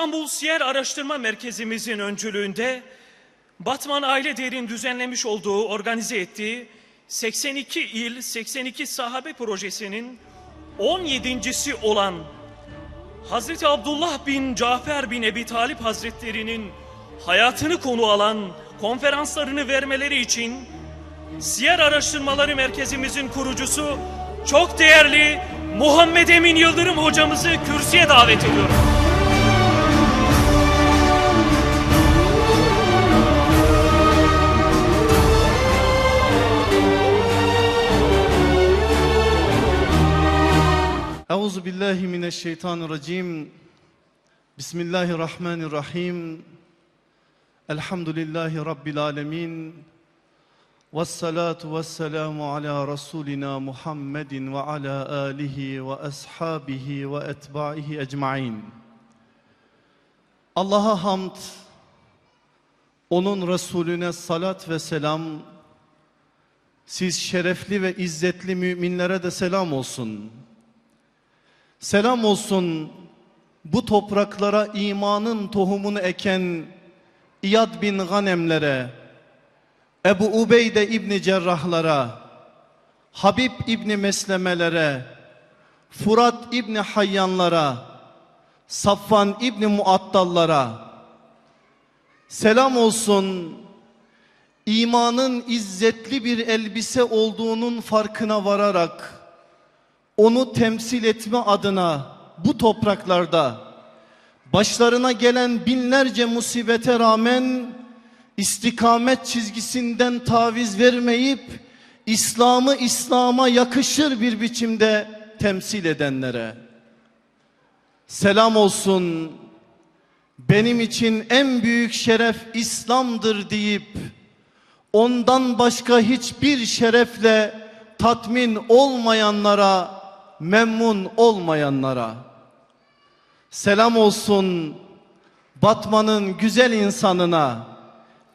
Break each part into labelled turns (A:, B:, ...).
A: İstanbul Siyer Araştırma Merkezimizin öncülüğünde Batman Aile Değer'in düzenlemiş olduğu, organize ettiği 82 il, 82 sahabe projesinin 17.si olan Hazreti Abdullah bin Cafer bin Ebi Talip Hazretleri'nin hayatını konu alan konferanslarını vermeleri için Siyer Araştırmaları Merkezimizin kurucusu çok değerli Muhammed Emin Yıldırım hocamızı kürsüye davet ediyorum.
B: Euzu billahi mineşşeytanirracim. Bismillahirrahmanirrahim. Elhamdülillahi rabbil alamin. Ves salatu vesselamu ala rasulina Muhammedin ve ala alihi ve ashabihi ve etbaihi ecmaîn. Allah'a hamd, onun Resulüne salat ve selam, siz şerefli ve izzetli müminlere de selam olsun. Selam olsun. Bu topraklara imanın tohumunu eken İyad bin Ganemlere, Ebu Ubeyde İbni Cerrahlara, Habib İbni Meslemelere, Furat İbni Hayyanlara, Safvan İbni Muattallara, selam olsun. İmanın izzetli bir elbise olduğunun farkına vararak, onu temsil etme adına bu topraklarda başlarına gelen binlerce musibete rağmen istikamet çizgisinden taviz vermeyip İslam'ı İslam'a yakışır bir biçimde temsil edenlere selam olsun. Benim için en büyük şeref İslam'dır deyip ondan başka hiçbir şerefle tatmin olmayanlara memnun olmayanlara selam olsun Batman'ın güzel insanına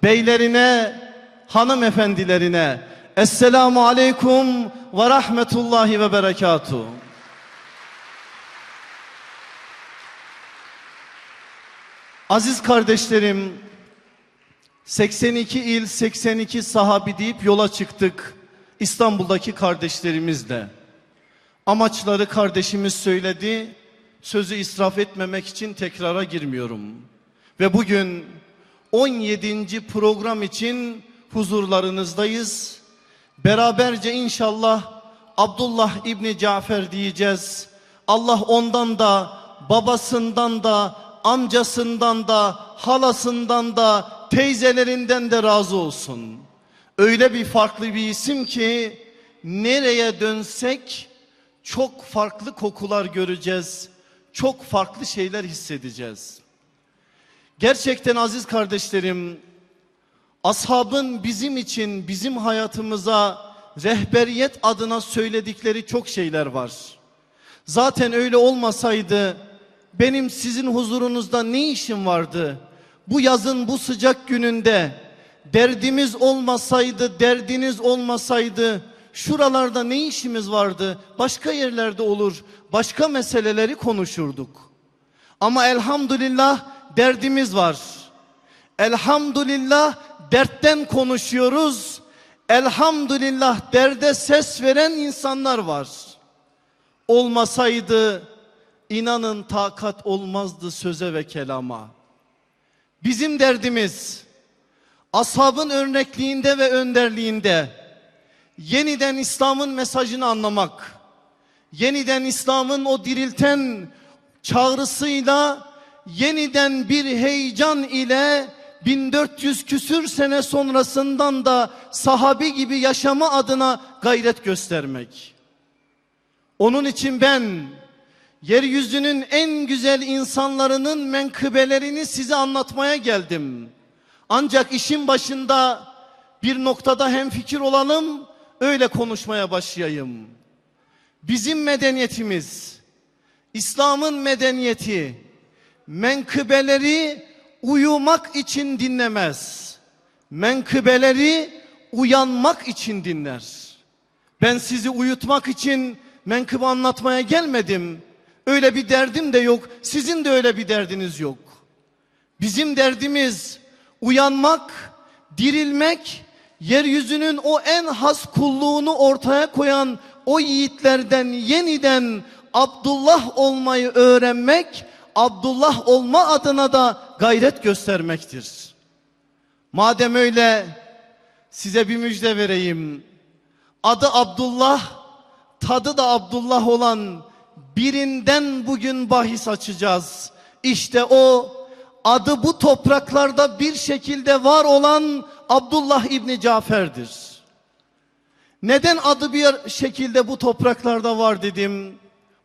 B: beylerine hanımefendilerine Esselamu Aleyküm ve Rahmetullahi ve Berekatuhu. Aziz kardeşlerim 82 il 82 sahabi deyip yola çıktık İstanbul'daki kardeşlerimizle Amaçları kardeşimiz söyledi. Sözü israf etmemek için tekrara girmiyorum. Ve bugün 17. program için huzurlarınızdayız. Beraberce inşallah Abdullah İbni Cafer diyeceğiz. Allah ondan da babasından da amcasından da halasından da teyzelerinden de razı olsun. Öyle bir farklı bir isim ki nereye dönsek çok farklı kokular göreceğiz. Çok farklı şeyler hissedeceğiz. Gerçekten aziz kardeşlerim, ashabın bizim için, bizim hayatımıza rehberiyet adına söyledikleri çok şeyler var. Zaten öyle olmasaydı benim sizin huzurunuzda ne işim vardı? Bu yazın bu sıcak gününde derdimiz olmasaydı, derdiniz olmasaydı şuralarda ne işimiz vardı? Başka yerlerde olur. Başka meseleleri konuşurduk. Ama elhamdülillah derdimiz var. Elhamdülillah dertten konuşuyoruz. Elhamdülillah derde ses veren insanlar var. Olmasaydı inanın takat olmazdı söze ve kelama. Bizim derdimiz ashabın örnekliğinde ve önderliğinde yeniden İslam'ın mesajını anlamak, yeniden İslam'ın o dirilten çağrısıyla yeniden bir heyecan ile 1400 küsür sene sonrasından da sahabi gibi yaşama adına gayret göstermek. Onun için ben yeryüzünün en güzel insanlarının menkıbelerini size anlatmaya geldim. Ancak işin başında bir noktada hem fikir olalım öyle konuşmaya başlayayım. Bizim medeniyetimiz, İslam'ın medeniyeti, menkıbeleri uyumak için dinlemez. Menkıbeleri uyanmak için dinler. Ben sizi uyutmak için menkıbe anlatmaya gelmedim. Öyle bir derdim de yok. Sizin de öyle bir derdiniz yok. Bizim derdimiz uyanmak, dirilmek, yeryüzünün o en has kulluğunu ortaya koyan o yiğitlerden yeniden Abdullah olmayı öğrenmek, Abdullah olma adına da gayret göstermektir. Madem öyle size bir müjde vereyim. Adı Abdullah, tadı da Abdullah olan birinden bugün bahis açacağız. İşte o adı bu topraklarda bir şekilde var olan Abdullah İbni Cafer'dir. Neden adı bir şekilde bu topraklarda var dedim.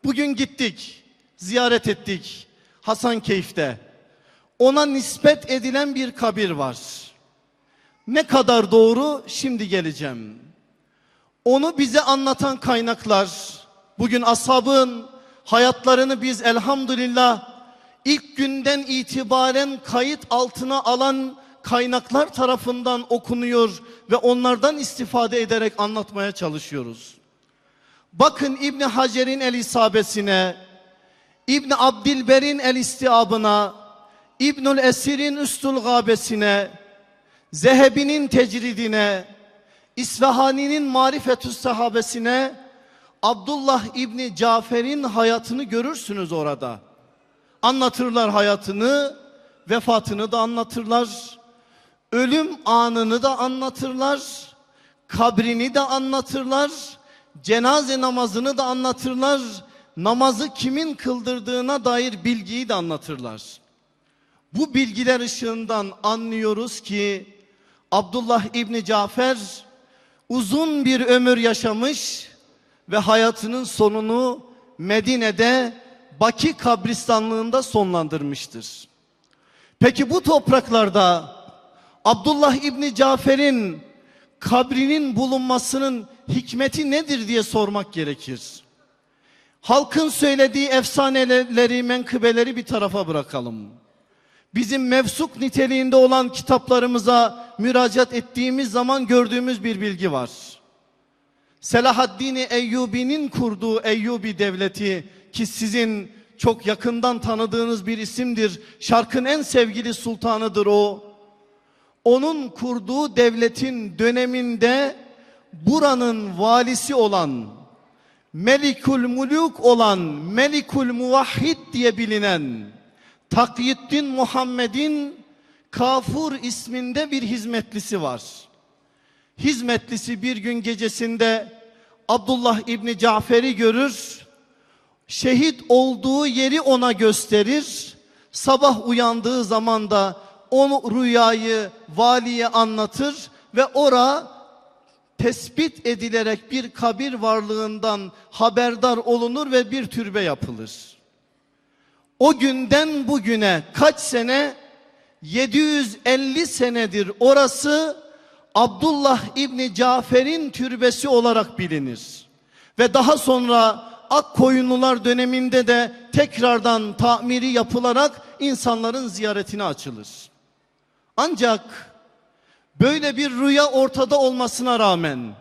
B: Bugün gittik, ziyaret ettik Hasankeyf'te. Ona nispet edilen bir kabir var. Ne kadar doğru şimdi geleceğim. Onu bize anlatan kaynaklar bugün ashabın hayatlarını biz elhamdülillah ilk günden itibaren kayıt altına alan kaynaklar tarafından okunuyor ve onlardan istifade ederek anlatmaya çalışıyoruz. Bakın İbni Hacer'in el isabesine, İbni Abdilber'in el istiabına, İbnül Esir'in üstül gabesine, Zehebi'nin tecridine, İsfahani'nin marifetü sahabesine, Abdullah İbni Cafer'in hayatını görürsünüz orada. Anlatırlar hayatını, vefatını da anlatırlar. Ölüm anını da anlatırlar. Kabrini de anlatırlar. Cenaze namazını da anlatırlar. Namazı kimin kıldırdığına dair bilgiyi de anlatırlar. Bu bilgiler ışığından anlıyoruz ki Abdullah İbni Cafer uzun bir ömür yaşamış ve hayatının sonunu Medine'de Baki kabristanlığında sonlandırmıştır. Peki bu topraklarda Abdullah İbni Cafer'in kabrinin bulunmasının hikmeti nedir diye sormak gerekir. Halkın söylediği efsaneleri, menkıbeleri bir tarafa bırakalım. Bizim mevsuk niteliğinde olan kitaplarımıza müracaat ettiğimiz zaman gördüğümüz bir bilgi var. Selahaddin Eyyubi'nin kurduğu Eyyubi devleti ki sizin çok yakından tanıdığınız bir isimdir. Şarkın en sevgili sultanıdır o. Onun kurduğu devletin döneminde buranın valisi olan Melikul Muluk olan Melikul Muvahhid diye bilinen Takyiddin Muhammed'in Kafur isminde bir hizmetlisi var. Hizmetlisi bir gün gecesinde Abdullah İbni Cafer'i görür. Şehit olduğu yeri ona gösterir. Sabah uyandığı zaman da onu rüyayı valiye anlatır ve ora tespit edilerek bir kabir varlığından haberdar olunur ve bir türbe yapılır. O günden bugüne kaç sene? 750 senedir orası Abdullah İbni Cafer'in türbesi olarak bilinir. Ve daha sonra Akkoyunlular döneminde de tekrardan tamiri yapılarak insanların ziyaretine açılır. Ancak böyle bir rüya ortada olmasına rağmen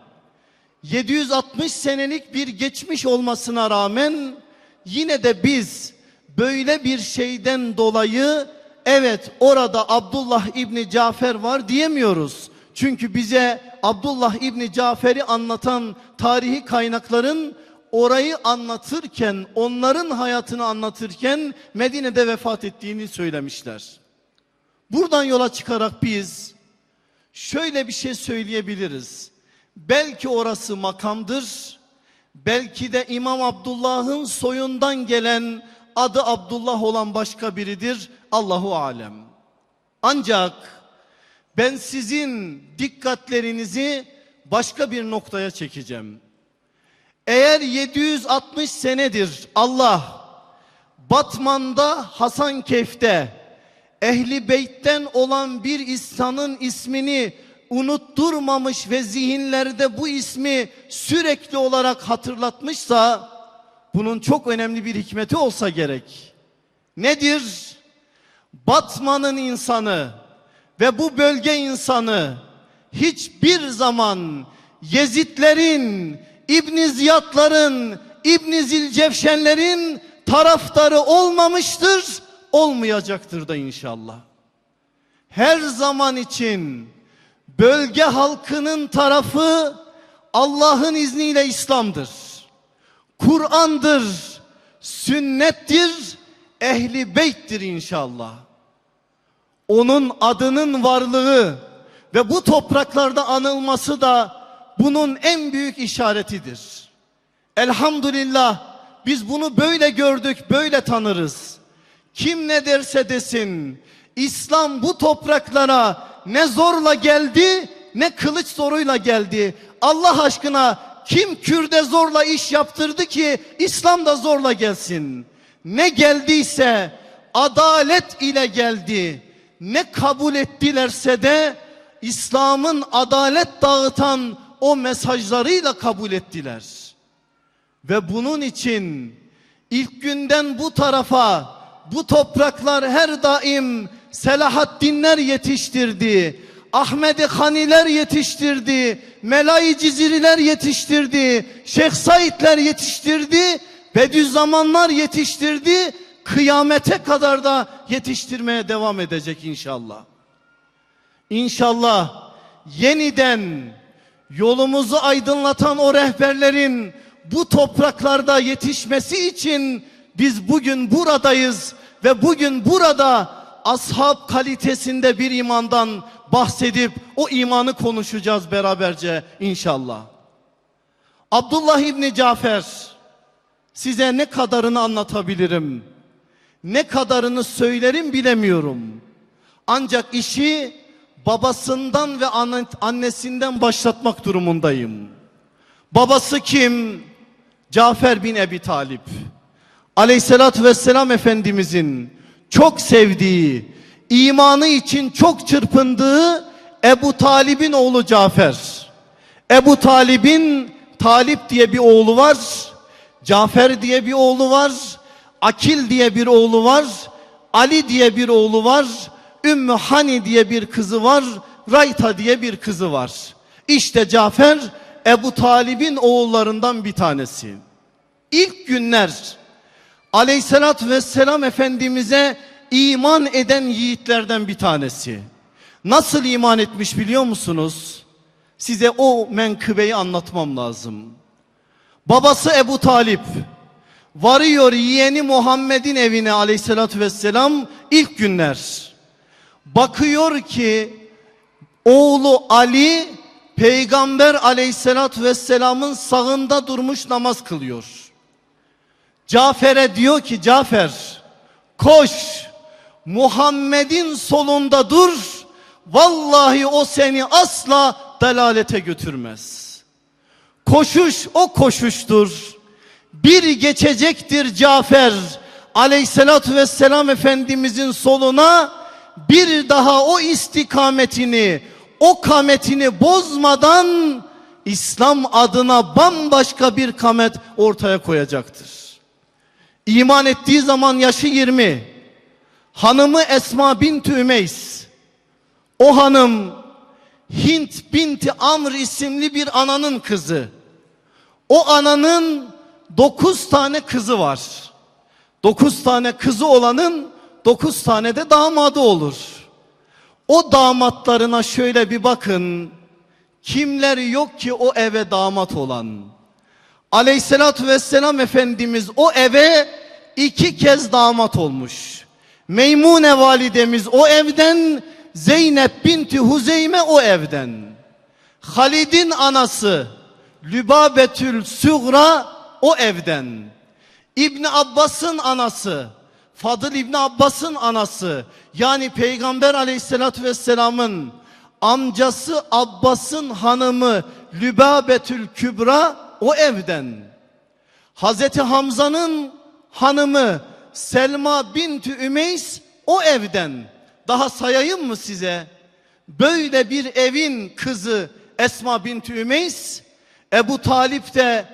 B: 760 senelik bir geçmiş olmasına rağmen yine de biz böyle bir şeyden dolayı evet orada Abdullah İbni Cafer var diyemiyoruz. Çünkü bize Abdullah İbni Cafer'i anlatan tarihi kaynakların orayı anlatırken, onların hayatını anlatırken Medine'de vefat ettiğini söylemişler. Buradan yola çıkarak biz şöyle bir şey söyleyebiliriz. Belki orası makamdır. Belki de İmam Abdullah'ın soyundan gelen adı Abdullah olan başka biridir. Allahu alem. Ancak ben sizin dikkatlerinizi başka bir noktaya çekeceğim. Eğer 760 senedir Allah Batman'da Hasankeyf'te Ehli Beyt'ten olan bir insanın ismini unutturmamış ve zihinlerde bu ismi sürekli olarak hatırlatmışsa bunun çok önemli bir hikmeti olsa gerek. Nedir? Batman'ın insanı ve bu bölge insanı hiçbir zaman Yezidlerin, İbn Ziyadların, İbn Zilcevşenlerin taraftarı olmamıştır, olmayacaktır da inşallah. Her zaman için bölge halkının tarafı Allah'ın izniyle İslam'dır. Kur'an'dır, sünnettir, ehli beyttir inşallah. Onun adının varlığı ve bu topraklarda anılması da bunun en büyük işaretidir. Elhamdülillah biz bunu böyle gördük, böyle tanırız. Kim ne derse desin, İslam bu topraklara ne zorla geldi, ne kılıç zoruyla geldi. Allah aşkına kim Kürde zorla iş yaptırdı ki İslam da zorla gelsin. Ne geldiyse adalet ile geldi. Ne kabul ettilerse de İslam'ın adalet dağıtan o mesajlarıyla kabul ettiler. Ve bunun için ilk günden bu tarafa bu topraklar her daim Selahaddinler yetiştirdi. Ahmedi Haniler yetiştirdi. Melai Ciziriler yetiştirdi. Şeyh Saidler yetiştirdi. Bediüzzamanlar yetiştirdi. Kıyamete kadar da yetiştirmeye devam edecek inşallah. İnşallah yeniden yolumuzu aydınlatan o rehberlerin bu topraklarda yetişmesi için biz bugün buradayız ve bugün burada ashab kalitesinde bir imandan bahsedip o imanı konuşacağız beraberce inşallah. Abdullah İbni Cafer size ne kadarını anlatabilirim? Ne kadarını söylerim bilemiyorum. Ancak işi babasından ve anne- annesinden başlatmak durumundayım. Babası kim? Cafer bin Ebi Talip. Aleyhissalatü vesselam Efendimizin çok sevdiği, imanı için çok çırpındığı Ebu Talib'in oğlu Cafer. Ebu Talib'in Talip diye bir oğlu var. Cafer diye bir oğlu var. Akil diye bir oğlu var. Ali diye bir oğlu var. Ümmü Hani diye bir kızı var. Rayta diye bir kızı var. İşte Cafer Ebu Talib'in oğullarından bir tanesi. İlk günler Aleyhissalatü vesselam Efendimiz'e iman eden yiğitlerden bir tanesi. Nasıl iman etmiş biliyor musunuz? Size o menkıbeyi anlatmam lazım. Babası Ebu Talip varıyor yeğeni Muhammed'in evine aleyhissalatü vesselam ilk günler. Bakıyor ki oğlu Ali peygamber aleyhissalatü vesselamın sağında durmuş namaz kılıyor. Cafer'e diyor ki Cafer koş Muhammed'in solunda dur vallahi o seni asla dalalete götürmez. Koşuş o koşuştur. Bir geçecektir Cafer aleyhissalatü vesselam Efendimizin soluna bir daha o istikametini o kametini bozmadan İslam adına bambaşka bir kamet ortaya koyacaktır. İman ettiği zaman yaşı 20. Hanımı Esma binti Ümeys. O hanım Hint binti Amr isimli bir ananın kızı. O ananın dokuz tane kızı var. Dokuz tane kızı olanın dokuz tane de damadı olur. O damatlarına şöyle bir bakın. Kimler yok ki o eve damat olan. Aleyhissalatü vesselam Efendimiz o eve iki kez damat olmuş. Meymune validemiz o evden, Zeynep binti Huzeyme o evden. Halid'in anası Lübabetül Sugra o evden. İbni Abbas'ın anası Fadıl İbni Abbas'ın anası yani Peygamber aleyhissalatü vesselamın amcası Abbas'ın hanımı Lübabetül Kübra o evden. Hazreti Hamza'nın hanımı Selma binti Ümeys o evden. Daha sayayım mı size? Böyle bir evin kızı Esma binti Ümeys, Ebu Talip de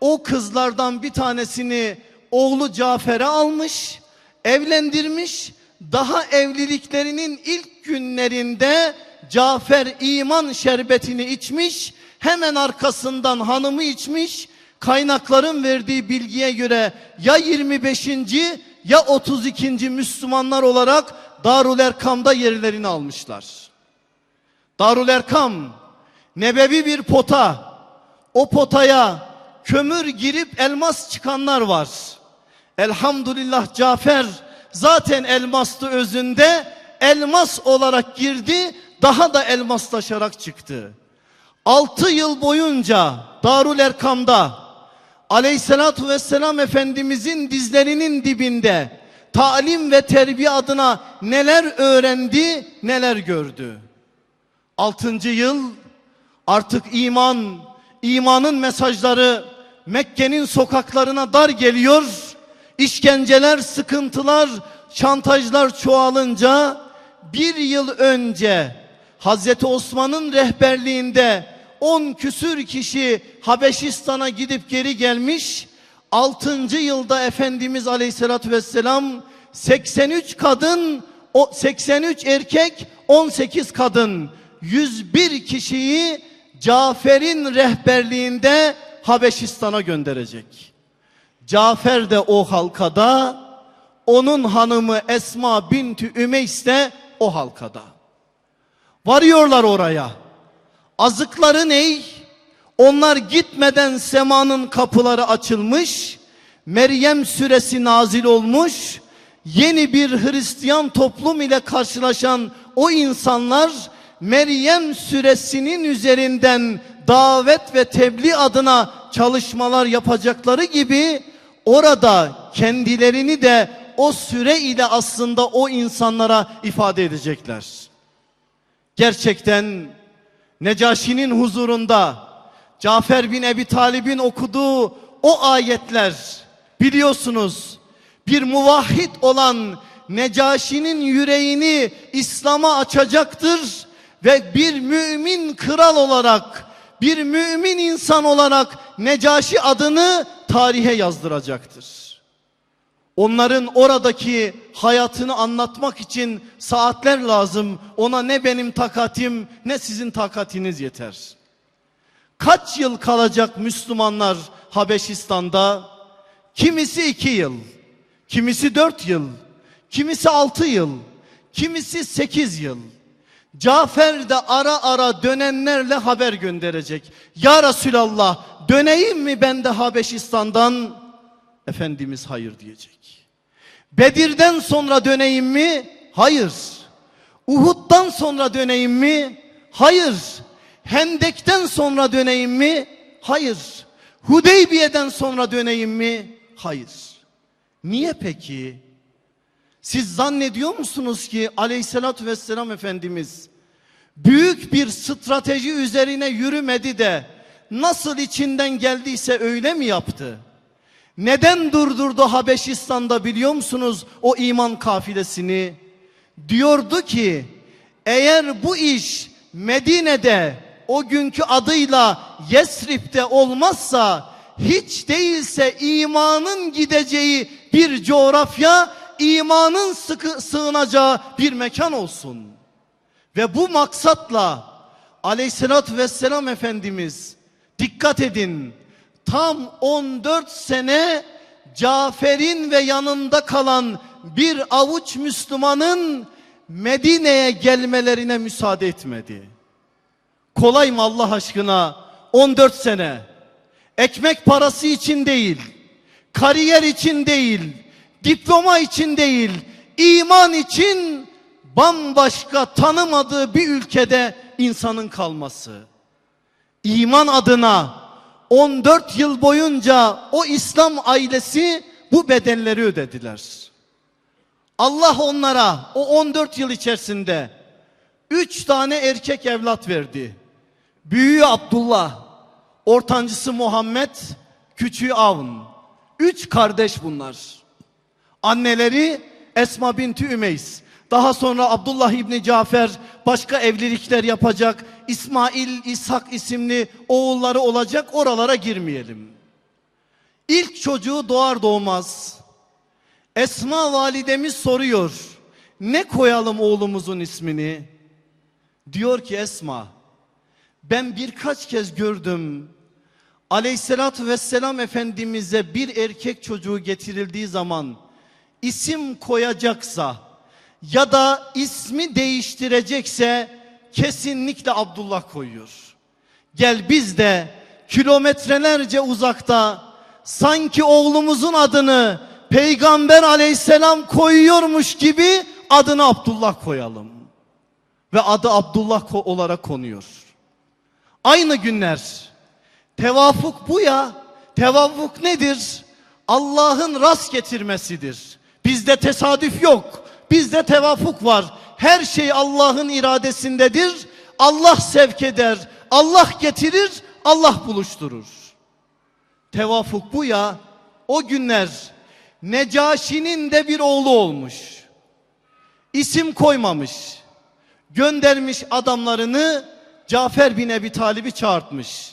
B: o kızlardan bir tanesini oğlu Cafer'e almış, evlendirmiş. Daha evliliklerinin ilk günlerinde Cafer iman şerbetini içmiş. Hemen arkasından hanımı içmiş. Kaynakların verdiği bilgiye göre ya 25. ya 32. Müslümanlar olarak Darül Erkam'da yerlerini almışlar. Darül Erkam nebevi bir pota. O potaya kömür girip elmas çıkanlar var. Elhamdülillah Cafer zaten elmastı özünde elmas olarak girdi daha da elmaslaşarak çıktı. Altı yıl boyunca Darül Erkam'da Aleyhisselatü Vesselam Efendimizin dizlerinin dibinde talim ve terbiye adına neler öğrendi neler gördü. Altıncı yıl artık iman, imanın mesajları Mekke'nin sokaklarına dar geliyor. İşkenceler, sıkıntılar, şantajlar çoğalınca bir yıl önce Hazreti Osman'ın rehberliğinde 10 küsür kişi Habeşistan'a gidip geri gelmiş. 6. yılda Efendimiz Aleyhisselatü Vesselam 83 kadın, o 83 erkek, 18 kadın, 101 kişiyi Cafer'in rehberliğinde Habeşistan'a gönderecek. Cafer de o halkada, onun hanımı Esma binti Ümeys de o halkada. Varıyorlar oraya. Azıkları ney? Onlar gitmeden semanın kapıları açılmış. Meryem suresi nazil olmuş. Yeni bir Hristiyan toplum ile karşılaşan o insanlar Meryem suresinin üzerinden davet ve tebliğ adına çalışmalar yapacakları gibi orada kendilerini de o süre ile aslında o insanlara ifade edecekler. Gerçekten Necaşi'nin huzurunda Cafer bin Ebi Talib'in okuduğu o ayetler biliyorsunuz bir muvahhid olan Necaşi'nin yüreğini İslam'a açacaktır ve bir mümin kral olarak bir mümin insan olarak Necaşi adını tarihe yazdıracaktır. Onların oradaki hayatını anlatmak için saatler lazım. Ona ne benim takatim ne sizin takatiniz yeter. Kaç yıl kalacak Müslümanlar Habeşistan'da? Kimisi iki yıl, kimisi dört yıl, kimisi altı yıl, kimisi sekiz yıl. Cafer de ara ara dönenlerle haber gönderecek. Ya Resulallah döneyim mi ben de Habeşistan'dan? Efendimiz hayır diyecek. Bedir'den sonra döneyim mi? Hayır. Uhud'dan sonra döneyim mi? Hayır. Hendek'ten sonra döneyim mi? Hayır. Hudeybiye'den sonra döneyim mi? Hayır. Niye peki? Siz zannediyor musunuz ki aleyhissalatü vesselam Efendimiz büyük bir strateji üzerine yürümedi de nasıl içinden geldiyse öyle mi yaptı? Neden durdurdu Habeşistan'da biliyor musunuz o iman kafilesini? Diyordu ki eğer bu iş Medine'de o günkü adıyla Yesrib'de olmazsa hiç değilse imanın gideceği bir coğrafya imanın sıkı, sığınacağı bir mekan olsun. Ve bu maksatla aleyhissalatü vesselam Efendimiz dikkat edin tam 14 sene Cafer'in ve yanında kalan bir avuç Müslümanın Medine'ye gelmelerine müsaade etmedi. Kolay mı Allah aşkına 14 sene ekmek parası için değil, kariyer için değil, diploma için değil, iman için bambaşka tanımadığı bir ülkede insanın kalması. İman adına 14 yıl boyunca o İslam ailesi bu bedelleri ödediler. Allah onlara o 14 yıl içerisinde 3 tane erkek evlat verdi. Büyüğü Abdullah, ortancısı Muhammed, küçüğü Avn. Üç kardeş bunlar. Anneleri Esma binti Ümeys. Daha sonra Abdullah İbni Cafer başka evlilikler yapacak. İsmail, İshak isimli oğulları olacak. Oralara girmeyelim. İlk çocuğu doğar doğmaz. Esma validemiz soruyor. Ne koyalım oğlumuzun ismini? Diyor ki Esma, ben birkaç kez gördüm. Aleyhissalatü vesselam Efendimiz'e bir erkek çocuğu getirildiği zaman isim koyacaksa ya da ismi değiştirecekse kesinlikle Abdullah koyuyor. Gel biz de kilometrelerce uzakta sanki oğlumuzun adını Peygamber aleyhisselam koyuyormuş gibi adını Abdullah koyalım. Ve adı Abdullah olarak konuyor. Aynı günler. Tevafuk bu ya. Tevafuk nedir? Allah'ın rast getirmesidir. Bizde tesadüf yok. Bizde tevafuk var. Her şey Allah'ın iradesindedir. Allah sevk eder. Allah getirir. Allah buluşturur. Tevafuk bu ya. O günler Necaşi'nin de bir oğlu olmuş. İsim koymamış. Göndermiş adamlarını Cafer bin Ebi Talib'i çağırtmış.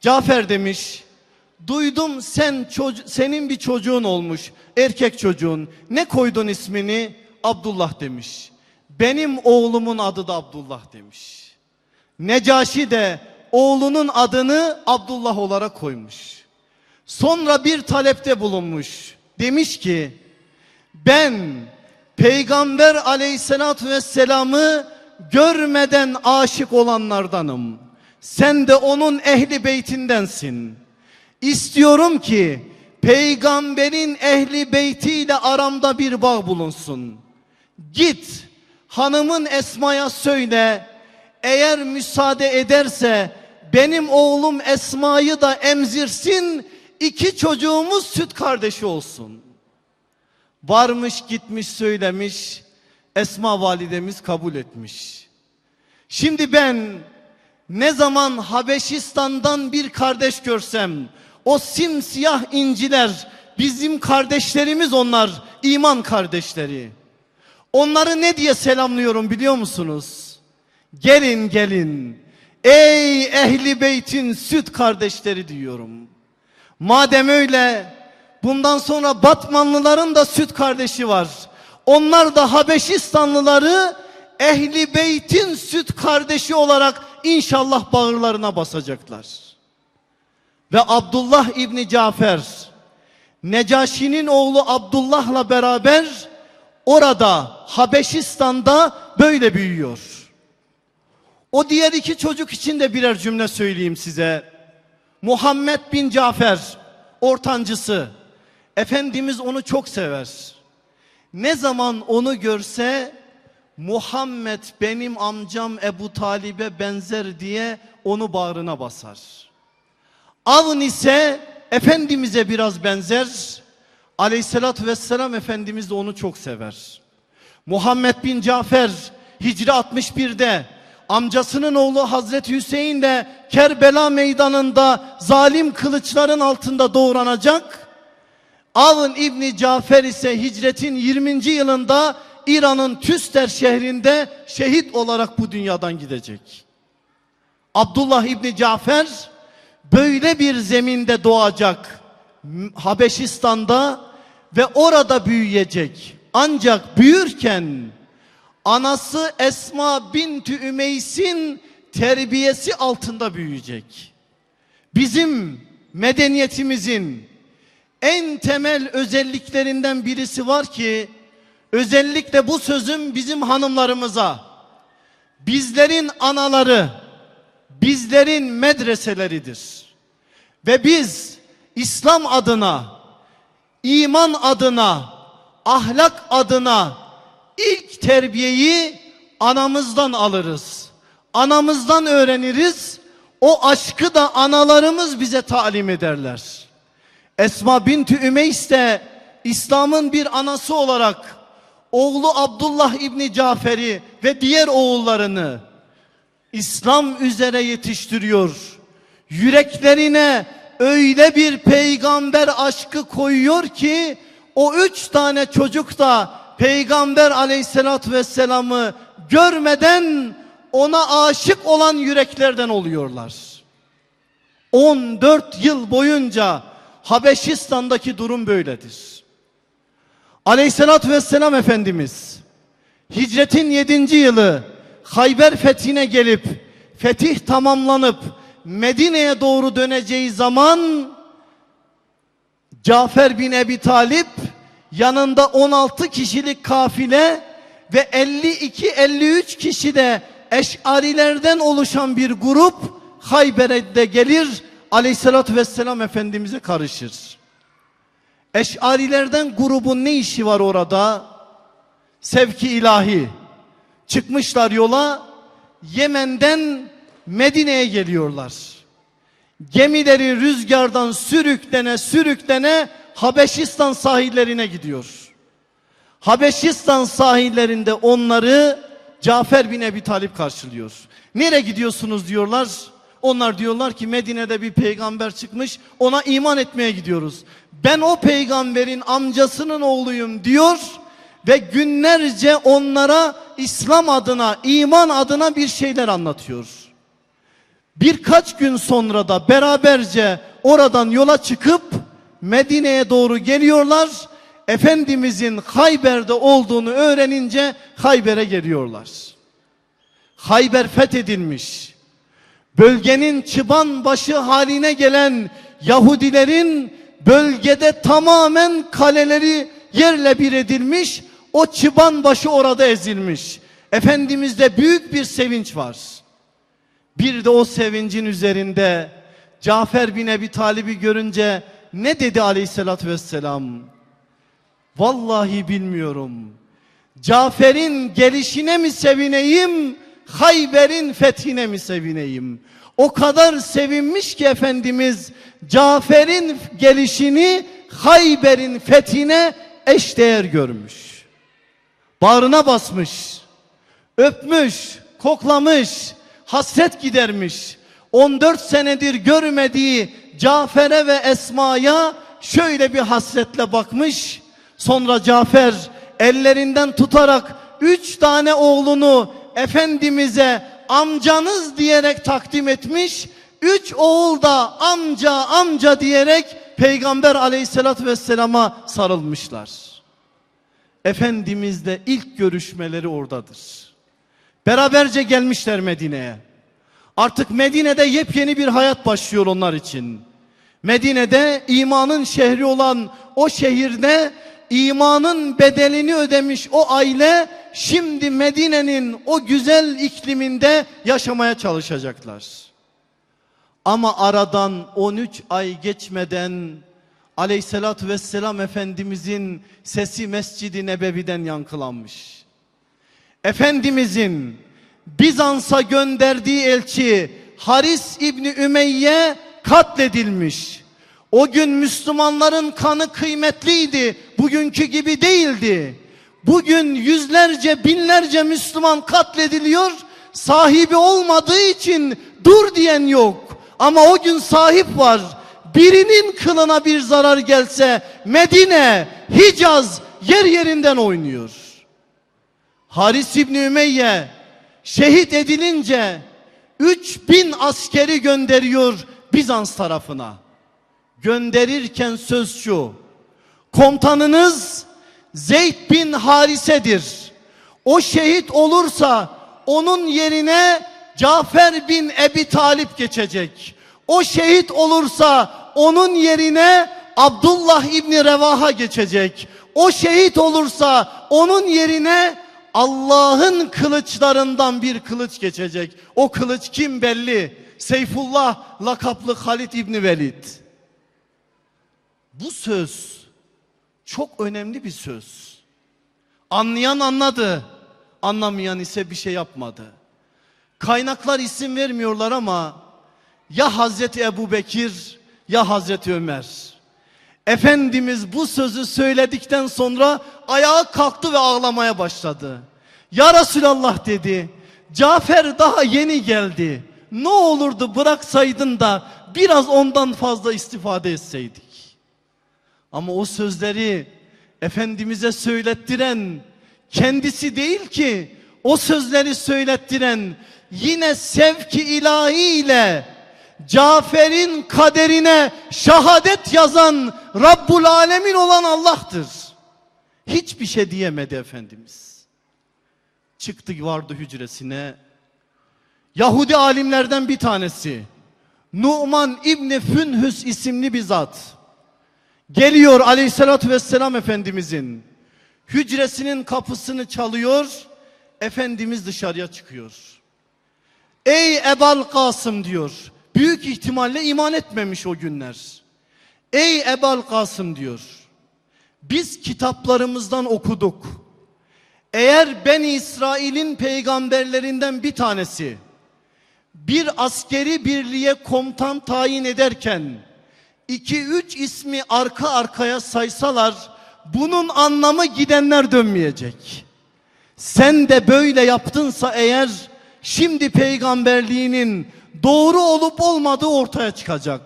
B: Cafer demiş, duydum sen senin bir çocuğun olmuş, erkek çocuğun. Ne koydun ismini? Abdullah demiş. Benim oğlumun adı da Abdullah demiş. Necaşi de oğlunun adını Abdullah olarak koymuş. Sonra bir talepte bulunmuş. Demiş ki ben Peygamber aleyhissalatü vesselam'ı görmeden aşık olanlardanım. Sen de onun ehli beytindensin. İstiyorum ki peygamberin ehli beytiyle aramda bir bağ bulunsun. Git hanımın Esma'ya söyle eğer müsaade ederse benim oğlum Esma'yı da emzirsin iki çocuğumuz süt kardeşi olsun. Varmış gitmiş söylemiş Esma validemiz kabul etmiş. Şimdi ben ne zaman Habeşistan'dan bir kardeş görsem o simsiyah inciler bizim kardeşlerimiz onlar iman kardeşleri. Onları ne diye selamlıyorum biliyor musunuz? Gelin gelin ey ehli beytin süt kardeşleri diyorum. Madem öyle bundan sonra Batmanlıların da süt kardeşi var. Onlar da Habeşistanlıları ehli beytin süt kardeşi olarak inşallah bağırlarına basacaklar. Ve Abdullah İbni Cafer Necaşi'nin oğlu Abdullah'la beraber orada Habeşistan'da böyle büyüyor. O diğer iki çocuk için de birer cümle söyleyeyim size. Muhammed bin Cafer ortancısı. Efendimiz onu çok sever. Ne zaman onu görse Muhammed benim amcam Ebu Talib'e benzer diye onu bağrına basar. Avn ise Efendimiz'e biraz benzer. Aleyhissalatü vesselam Efendimiz de onu çok sever. Muhammed bin Cafer Hicri 61'de amcasının oğlu Hazreti Hüseyin de Kerbela meydanında zalim kılıçların altında doğranacak. Avn İbni Cafer ise hicretin 20. yılında İran'ın Tüster şehrinde şehit olarak bu dünyadan gidecek. Abdullah İbni Cafer böyle bir zeminde doğacak Habeşistan'da ve orada büyüyecek. Ancak büyürken anası Esma binti Ümeys'in terbiyesi altında büyüyecek. Bizim medeniyetimizin en temel özelliklerinden birisi var ki özellikle bu sözüm bizim hanımlarımıza bizlerin anaları bizlerin medreseleridir. Ve biz İslam adına, iman adına, ahlak adına ilk terbiyeyi anamızdan alırız. Anamızdan öğreniriz. O aşkı da analarımız bize talim ederler. Esma binti Ümeys de İslam'ın bir anası olarak oğlu Abdullah İbni Cafer'i ve diğer oğullarını İslam üzere yetiştiriyor. Yüreklerine öyle bir peygamber aşkı koyuyor ki o üç tane çocuk da peygamber aleyhissalatü vesselamı görmeden ona aşık olan yüreklerden oluyorlar. 14 yıl boyunca Habeşistan'daki durum böyledir. Aleyhissalatü vesselam Efendimiz hicretin 7. yılı Hayber fethine gelip fetih tamamlanıp Medine'ye doğru döneceği zaman Cafer bin Ebi Talip yanında 16 kişilik kafile ve 52-53 kişi de Eş'arilerden oluşan bir grup Hayber'e gelir aleyhissalatü vesselam Efendimiz'e karışır. Eş'arilerden grubun ne işi var orada? Sevki ilahi. Çıkmışlar yola Yemen'den Medine'ye geliyorlar. Gemileri rüzgardan sürüklene sürüklene Habeşistan sahillerine gidiyor. Habeşistan sahillerinde onları Cafer bin Ebi Talip karşılıyor. Nereye gidiyorsunuz diyorlar. Onlar diyorlar ki Medine'de bir peygamber çıkmış ona iman etmeye gidiyoruz. Ben o peygamberin amcasının oğluyum diyor ve günlerce onlara İslam adına, iman adına bir şeyler anlatıyor. Birkaç gün sonra da beraberce oradan yola çıkıp Medine'ye doğru geliyorlar. Efendimizin Hayber'de olduğunu öğrenince Hayber'e geliyorlar. Hayber fethedilmiş. Bölgenin çıban başı haline gelen Yahudilerin bölgede tamamen kaleleri yerle bir edilmiş. O çıban başı orada ezilmiş. Efendimizde büyük bir sevinç var. Bir de o sevincin üzerinde Cafer bin Ebi Talib'i görünce ne dedi aleyhissalatü vesselam? Vallahi bilmiyorum. Cafer'in gelişine mi sevineyim, Hayber'in fethine mi sevineyim? O kadar sevinmiş ki Efendimiz Cafer'in gelişini Hayber'in fethine eşdeğer görmüş. Bağrına basmış, öpmüş, koklamış, hasret gidermiş. 14 senedir görmediği Cafer'e ve Esma'ya şöyle bir hasretle bakmış. Sonra Cafer ellerinden tutarak üç tane oğlunu Efendimiz'e amcanız diyerek takdim etmiş. Üç oğul da amca amca diyerek Peygamber aleyhissalatü vesselama sarılmışlar. Efendimizle ilk görüşmeleri oradadır. Beraberce gelmişler Medine'ye. Artık Medine'de yepyeni bir hayat başlıyor onlar için. Medine'de imanın şehri olan o şehirde imanın bedelini ödemiş o aile şimdi Medine'nin o güzel ikliminde yaşamaya çalışacaklar. Ama aradan 13 ay geçmeden Aleyhisselatü Vesselam Efendimizin sesi Mescid-i Nebevi'den yankılanmış. Efendimizin Bizans'a gönderdiği elçi Haris İbni Ümeyye katledilmiş. O gün Müslümanların kanı kıymetliydi. Bugünkü gibi değildi. Bugün yüzlerce binlerce Müslüman katlediliyor. Sahibi olmadığı için dur diyen yok. Ama o gün sahip var. Birinin kılına bir zarar gelse Medine, Hicaz yer yerinden oynuyor. Haris İbni Ümeyye şehit edilince 3000 askeri gönderiyor Bizans tarafına. Gönderirken söz şu. Komutanınız Zeyd bin Harise'dir. O şehit olursa onun yerine Cafer bin Ebi Talip geçecek. O şehit olursa onun yerine Abdullah İbni Revaha geçecek. O şehit olursa onun yerine Allah'ın kılıçlarından bir kılıç geçecek. O kılıç kim belli? Seyfullah lakaplı Halid İbni Velid. Bu söz çok önemli bir söz. Anlayan anladı. Anlamayan ise bir şey yapmadı. Kaynaklar isim vermiyorlar ama ya Hazreti Ebu Bekir ya Hazreti Ömer. Efendimiz bu sözü söyledikten sonra ayağa kalktı ve ağlamaya başladı. Ya Resulallah dedi. Cafer daha yeni geldi. Ne olurdu bıraksaydın da biraz ondan fazla istifade etseydik. Ama o sözleri Efendimiz'e söylettiren kendisi değil ki o sözleri söylettiren yine sevki ilahi ile Cafer'in kaderine şahadet yazan Rabbul Alemin olan Allah'tır. Hiçbir şey diyemedi Efendimiz. Çıktı vardı hücresine. Yahudi alimlerden bir tanesi. Numan İbni Fünhüs isimli bir zat geliyor aleyhissalatü vesselam Efendimizin hücresinin kapısını çalıyor. Efendimiz dışarıya çıkıyor. Ey Ebal Kasım diyor. Büyük ihtimalle iman etmemiş o günler. Ey Ebal Kasım diyor. Biz kitaplarımızdan okuduk. Eğer ben İsrail'in peygamberlerinden bir tanesi bir askeri birliğe komutan tayin ederken iki üç ismi arka arkaya saysalar bunun anlamı gidenler dönmeyecek. Sen de böyle yaptınsa eğer şimdi peygamberliğinin doğru olup olmadığı ortaya çıkacak.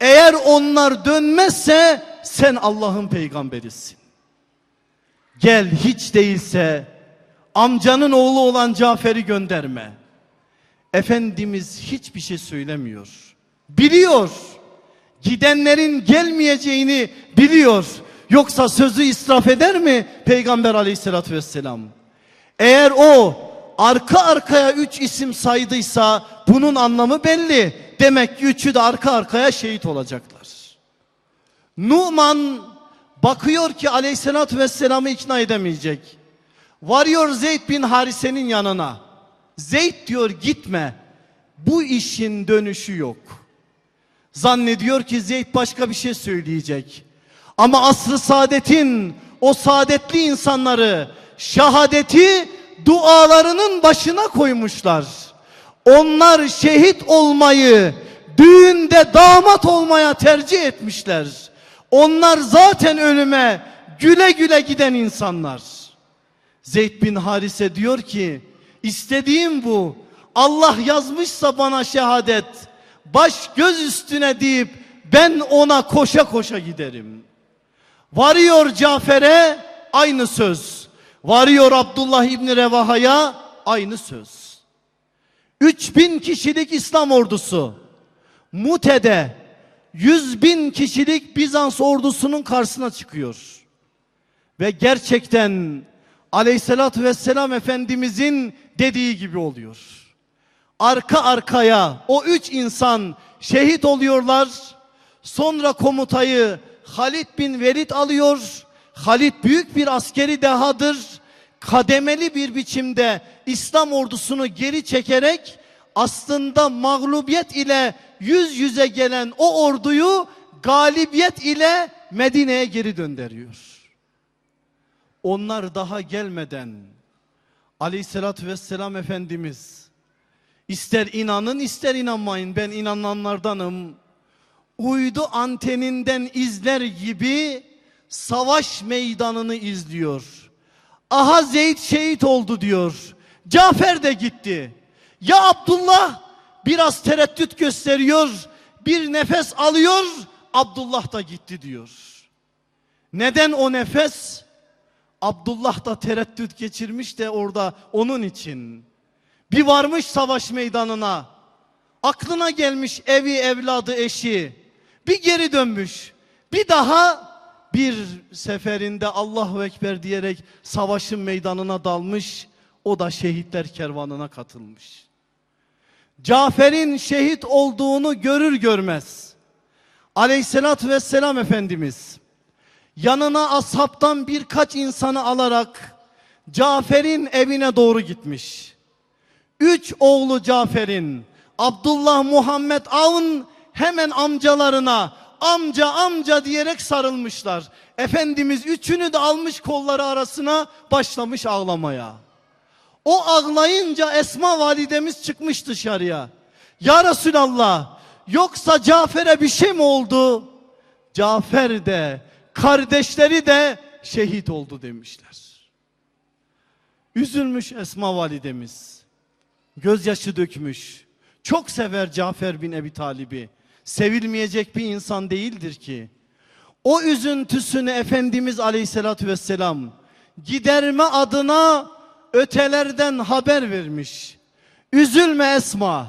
B: Eğer onlar dönmezse sen Allah'ın peygamberisin. Gel hiç değilse amcanın oğlu olan Cafer'i gönderme. Efendimiz hiçbir şey söylemiyor. Biliyor. Gidenlerin gelmeyeceğini biliyor. Yoksa sözü israf eder mi Peygamber aleyhissalatü vesselam? Eğer o arka arkaya üç isim saydıysa bunun anlamı belli. Demek ki üçü de arka arkaya şehit olacaklar. Numan bakıyor ki aleyhissalatü vesselam'ı ikna edemeyecek. Varıyor Zeyd bin Harise'nin yanına. Zeyd diyor gitme. Bu işin dönüşü yok. Zannediyor ki Zeyd başka bir şey söyleyecek. Ama asrı saadetin o saadetli insanları şahadeti dualarının başına koymuşlar. Onlar şehit olmayı düğünde damat olmaya tercih etmişler. Onlar zaten ölüme güle güle giden insanlar. Zeyd bin Harise diyor ki istediğim bu. Allah yazmışsa bana şehadet baş göz üstüne deyip ben ona koşa koşa giderim. Varıyor Cafer'e aynı söz. Varıyor Abdullah İbni Revaha'ya aynı söz. 3000 kişilik İslam ordusu Mute'de 100 bin kişilik Bizans ordusunun karşısına çıkıyor. Ve gerçekten aleyhissalatü vesselam Efendimizin dediği gibi oluyor. Arka arkaya o üç insan şehit oluyorlar. Sonra komutayı Halid bin Velid alıyor. Halid büyük bir askeri dehadır. Kademeli bir biçimde İslam ordusunu geri çekerek aslında mağlubiyet ile yüz yüze gelen o orduyu galibiyet ile Medine'ye geri döndürüyor. Onlar daha gelmeden Aleyhisselatü Vesselam Efendimiz ister inanın ister inanmayın ben inananlardanım. Uydu anteninden izler gibi savaş meydanını izliyor. Aha Zeyd şehit oldu diyor. Cafer de gitti. Ya Abdullah biraz tereddüt gösteriyor. Bir nefes alıyor. Abdullah da gitti diyor. Neden o nefes? Abdullah da tereddüt geçirmiş de orada onun için. Bir varmış savaş meydanına. Aklına gelmiş evi, evladı, eşi. Bir geri dönmüş. Bir daha bir seferinde Allahu Ekber diyerek savaşın meydanına dalmış. O da şehitler kervanına katılmış. Cafer'in şehit olduğunu görür görmez. Aleyhissalatü vesselam Efendimiz yanına ashabtan birkaç insanı alarak Cafer'in evine doğru gitmiş. Üç oğlu Cafer'in Abdullah Muhammed Avn hemen amcalarına amca amca diyerek sarılmışlar. Efendimiz üçünü de almış kolları arasına başlamış ağlamaya. O ağlayınca Esma validemiz çıkmış dışarıya. Ya Resulallah yoksa Cafer'e bir şey mi oldu? Cafer de kardeşleri de şehit oldu demişler. Üzülmüş Esma validemiz. Gözyaşı dökmüş. Çok sever Cafer bin Ebi Talib'i. Sevilmeyecek bir insan değildir ki. O üzüntüsünü Efendimiz Aleyhisselatü Vesselam giderme adına ötelerden haber vermiş. Üzülme Esma.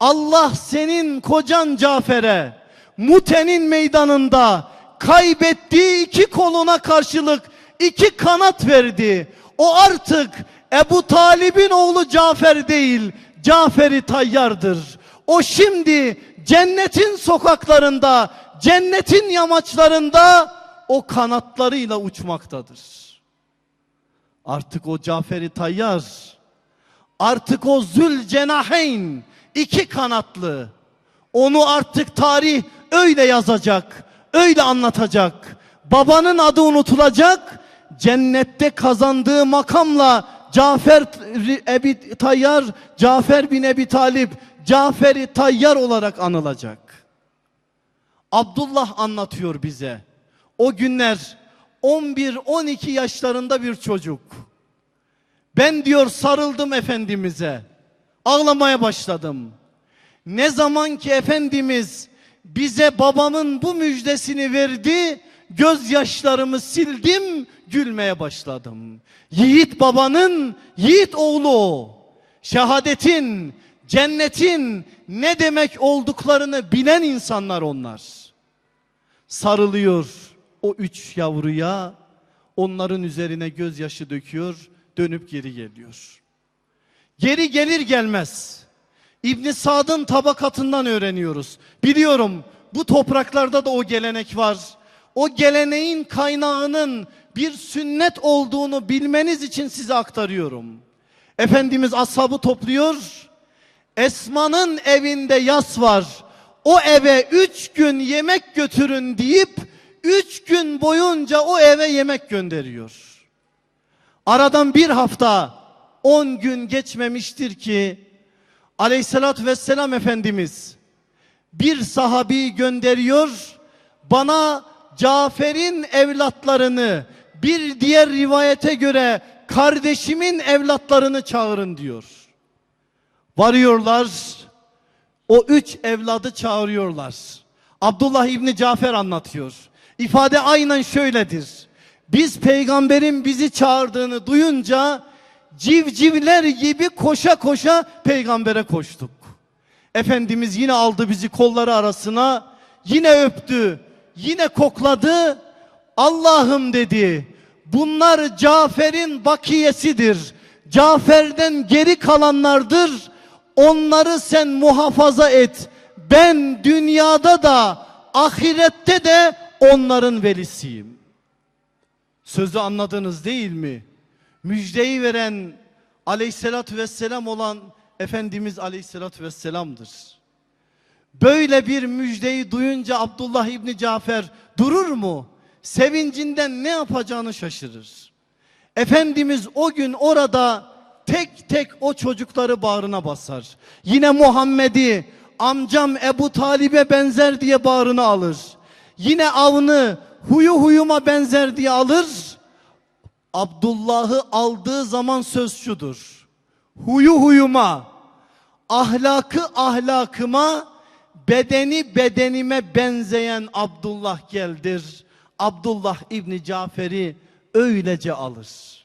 B: Allah senin kocan Cafer'e Mute'nin meydanında kaybettiği iki koluna karşılık iki kanat verdi. O artık Ebu Talib'in oğlu Cafer değil, Cafer'i Tayyar'dır. O şimdi cennetin sokaklarında, cennetin yamaçlarında o kanatlarıyla uçmaktadır. Artık o Caferi Tayyar, artık o Zülcenaheyn iki kanatlı onu artık tarih öyle yazacak, öyle anlatacak. Babanın adı unutulacak. Cennette kazandığı makamla Cafer Ebi Tayyar, Cafer bin Ebi Talip, Caferi Tayyar olarak anılacak. Abdullah anlatıyor bize. O günler 11-12 yaşlarında bir çocuk. Ben diyor sarıldım Efendimiz'e. Ağlamaya başladım. Ne zaman ki Efendimiz bize babamın bu müjdesini verdi, gözyaşlarımı sildim, gülmeye başladım. Yiğit babanın yiğit oğlu. Şehadetin, cennetin ne demek olduklarını bilen insanlar onlar. Sarılıyor o üç yavruya, onların üzerine gözyaşı döküyor, dönüp geri geliyor. Geri gelir gelmez İbn Sad'ın tabakatından öğreniyoruz. Biliyorum bu topraklarda da o gelenek var. O geleneğin kaynağının bir sünnet olduğunu bilmeniz için size aktarıyorum. Efendimiz ashabı topluyor. Esma'nın evinde yas var. O eve üç gün yemek götürün deyip üç gün boyunca o eve yemek gönderiyor. Aradan bir hafta on gün geçmemiştir ki Aleyhissalatü vesselam Efendimiz bir sahabi gönderiyor bana Cafer'in evlatlarını bir diğer rivayete göre kardeşimin evlatlarını çağırın diyor. Varıyorlar o üç evladı çağırıyorlar. Abdullah İbni Cafer anlatıyor. İfade aynen şöyledir. Biz peygamberin bizi çağırdığını duyunca civcivler gibi koşa koşa peygambere koştuk. Efendimiz yine aldı bizi kolları arasına, yine öptü, yine kokladı. Allah'ım dedi. Bunlar Cafer'in bakiyesidir. Cafer'den geri kalanlardır. Onları sen muhafaza et. Ben dünyada da ahirette de onların velisiyim. Sözü anladınız değil mi? müjdeyi veren aleyhissalatü vesselam olan Efendimiz aleyhissalatü vesselam'dır. Böyle bir müjdeyi duyunca Abdullah İbni Cafer durur mu? Sevincinden ne yapacağını şaşırır. Efendimiz o gün orada tek tek o çocukları bağrına basar. Yine Muhammed'i amcam Ebu Talib'e benzer diye bağrına alır. Yine avını huyu huyuma benzer diye alır Abdullah'ı aldığı zaman söz şudur. Huyu huyuma, ahlakı ahlakıma, bedeni bedenime benzeyen Abdullah geldir. Abdullah İbni Cafer'i öylece alır.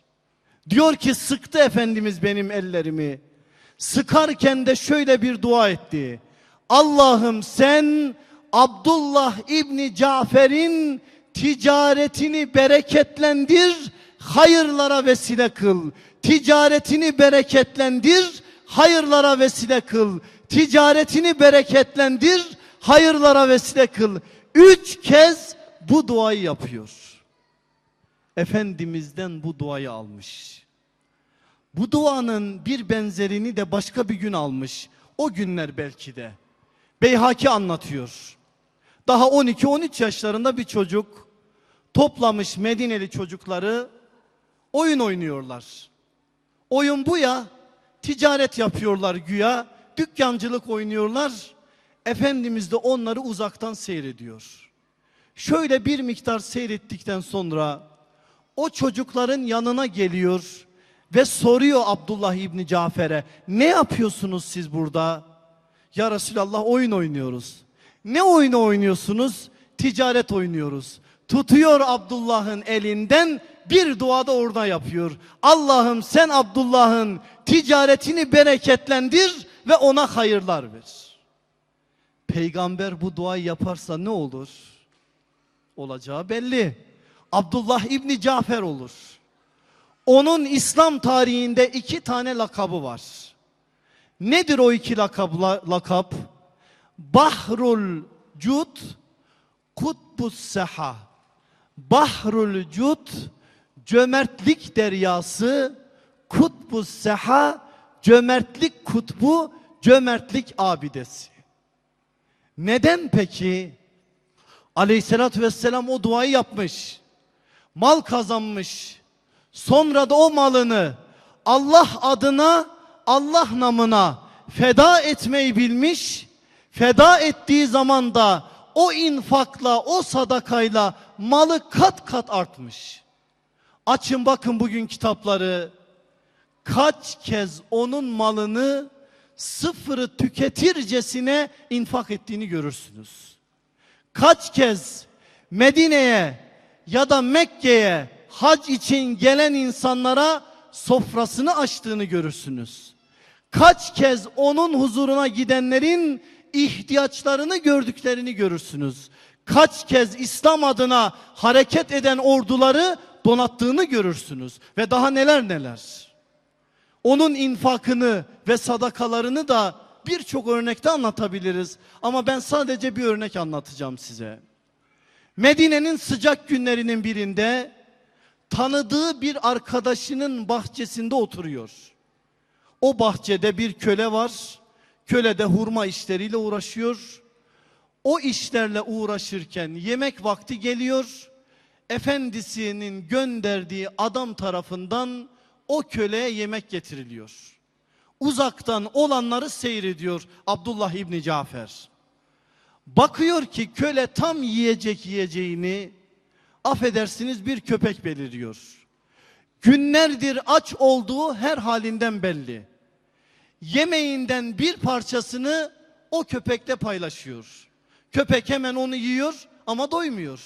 B: Diyor ki sıktı Efendimiz benim ellerimi. Sıkarken de şöyle bir dua etti. Allah'ım sen Abdullah İbni Cafer'in ticaretini bereketlendir hayırlara vesile kıl. Ticaretini bereketlendir, hayırlara vesile kıl. Ticaretini bereketlendir, hayırlara vesile kıl. Üç kez bu duayı yapıyor. Efendimiz'den bu duayı almış. Bu duanın bir benzerini de başka bir gün almış. O günler belki de. Beyhaki anlatıyor. Daha 12-13 yaşlarında bir çocuk toplamış Medineli çocukları oyun oynuyorlar. Oyun bu ya. Ticaret yapıyorlar güya. Dükkancılık oynuyorlar. Efendimiz de onları uzaktan seyrediyor. Şöyle bir miktar seyrettikten sonra o çocukların yanına geliyor ve soruyor Abdullah İbni Cafer'e ne yapıyorsunuz siz burada? Ya Resulallah oyun oynuyoruz. Ne oyunu oynuyorsunuz? Ticaret oynuyoruz. Tutuyor Abdullah'ın elinden bir duada orada yapıyor. Allah'ım sen Abdullah'ın ticaretini bereketlendir ve ona hayırlar ver. Peygamber bu duayı yaparsa ne olur? Olacağı belli. Abdullah İbni Cafer olur. Onun İslam tarihinde iki tane lakabı var. Nedir o iki lakab? lakap? Bahrul Cud Kutbus Seha Bahrul Cud cömertlik deryası Kutbus Seha cömertlik kutbu cömertlik abidesi. Neden peki? Aleyhissalatü vesselam o duayı yapmış. Mal kazanmış. Sonra da o malını Allah adına, Allah namına feda etmeyi bilmiş. Feda ettiği zaman da o infakla, o sadakayla malı kat kat artmış. Açın bakın bugün kitapları. Kaç kez onun malını sıfırı tüketircesine infak ettiğini görürsünüz. Kaç kez Medine'ye ya da Mekke'ye hac için gelen insanlara sofrasını açtığını görürsünüz. Kaç kez onun huzuruna gidenlerin ihtiyaçlarını gördüklerini görürsünüz. Kaç kez İslam adına hareket eden orduları donattığını görürsünüz. Ve daha neler neler. Onun infakını ve sadakalarını da birçok örnekte anlatabiliriz. Ama ben sadece bir örnek anlatacağım size. Medine'nin sıcak günlerinin birinde tanıdığı bir arkadaşının bahçesinde oturuyor. O bahçede bir köle var. Köle de hurma işleriyle uğraşıyor. O işlerle uğraşırken yemek vakti geliyor. Efendisinin gönderdiği adam tarafından o köleye yemek getiriliyor. Uzaktan olanları seyrediyor Abdullah İbni Cafer. Bakıyor ki köle tam yiyecek yiyeceğini affedersiniz bir köpek beliriyor. Günlerdir aç olduğu her halinden belli. Yemeğinden bir parçasını o köpekle paylaşıyor. Köpek hemen onu yiyor ama doymuyor.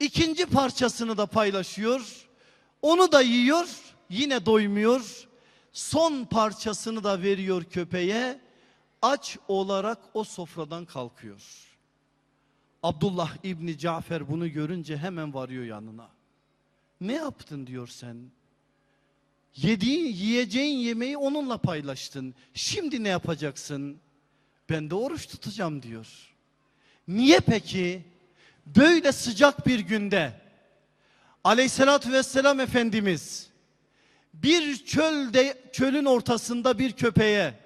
B: İkinci parçasını da paylaşıyor. Onu da yiyor, yine doymuyor. Son parçasını da veriyor köpeğe. Aç olarak o sofradan kalkıyor. Abdullah İbni Cafer bunu görünce hemen varıyor yanına. Ne yaptın diyor sen? Yediğin, yiyeceğin yemeği onunla paylaştın. Şimdi ne yapacaksın? Ben de oruç tutacağım diyor. Niye peki? Böyle sıcak bir günde Aleyhissalatü vesselam Efendimiz bir çölde çölün ortasında bir köpeğe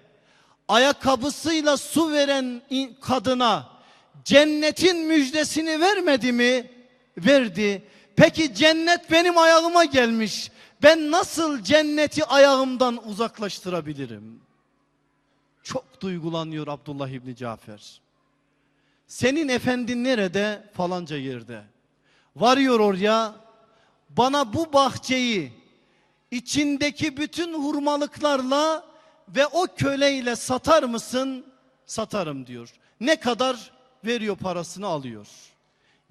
B: ayakkabısıyla su veren kadına cennetin müjdesini vermedi mi? Verdi. Peki cennet benim ayağıma gelmiş. Ben nasıl cenneti ayağımdan uzaklaştırabilirim? Çok duygulanıyor Abdullah İbni Cafer. Senin efendin nerede? Falanca yerde. Varıyor oraya. Bana bu bahçeyi içindeki bütün hurmalıklarla ve o köleyle satar mısın? Satarım diyor. Ne kadar veriyor parasını alıyor.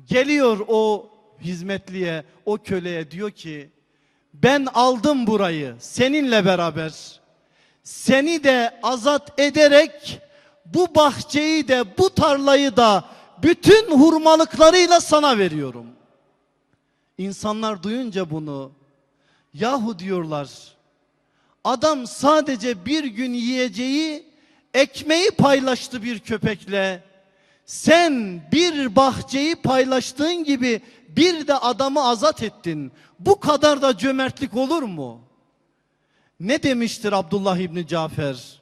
B: Geliyor o hizmetliye, o köleye diyor ki ben aldım burayı seninle beraber. Seni de azat ederek bu bahçeyi de bu tarlayı da bütün hurmalıklarıyla sana veriyorum. İnsanlar duyunca bunu yahu diyorlar adam sadece bir gün yiyeceği ekmeği paylaştı bir köpekle. Sen bir bahçeyi paylaştığın gibi bir de adamı azat ettin. Bu kadar da cömertlik olur mu? Ne demiştir Abdullah İbni Cafer?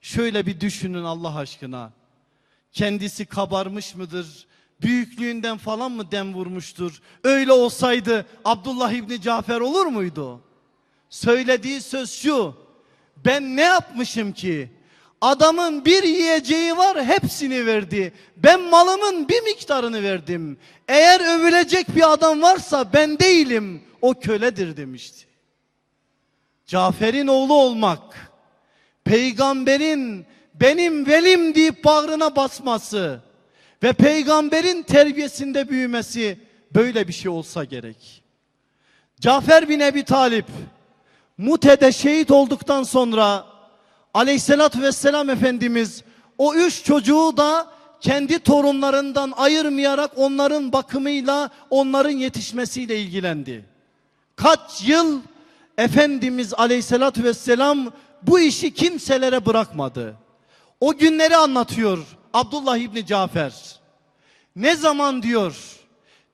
B: Şöyle bir düşünün Allah aşkına. Kendisi kabarmış mıdır? Büyüklüğünden falan mı dem vurmuştur? Öyle olsaydı Abdullah İbni Cafer olur muydu? Söylediği söz şu. Ben ne yapmışım ki? Adamın bir yiyeceği var hepsini verdi. Ben malımın bir miktarını verdim. Eğer övülecek bir adam varsa ben değilim. O köledir demişti. Cafer'in oğlu olmak, peygamberin benim velim deyip bağrına basması ve peygamberin terbiyesinde büyümesi böyle bir şey olsa gerek. Cafer bin Ebi Talip Mute'de şehit olduktan sonra Aleyhisselatü Vesselam Efendimiz o üç çocuğu da kendi torunlarından ayırmayarak onların bakımıyla, onların yetişmesiyle ilgilendi. Kaç yıl Efendimiz Aleyhisselatü Vesselam bu işi kimselere bırakmadı. O günleri anlatıyor. Abdullah İbni Cafer. Ne zaman diyor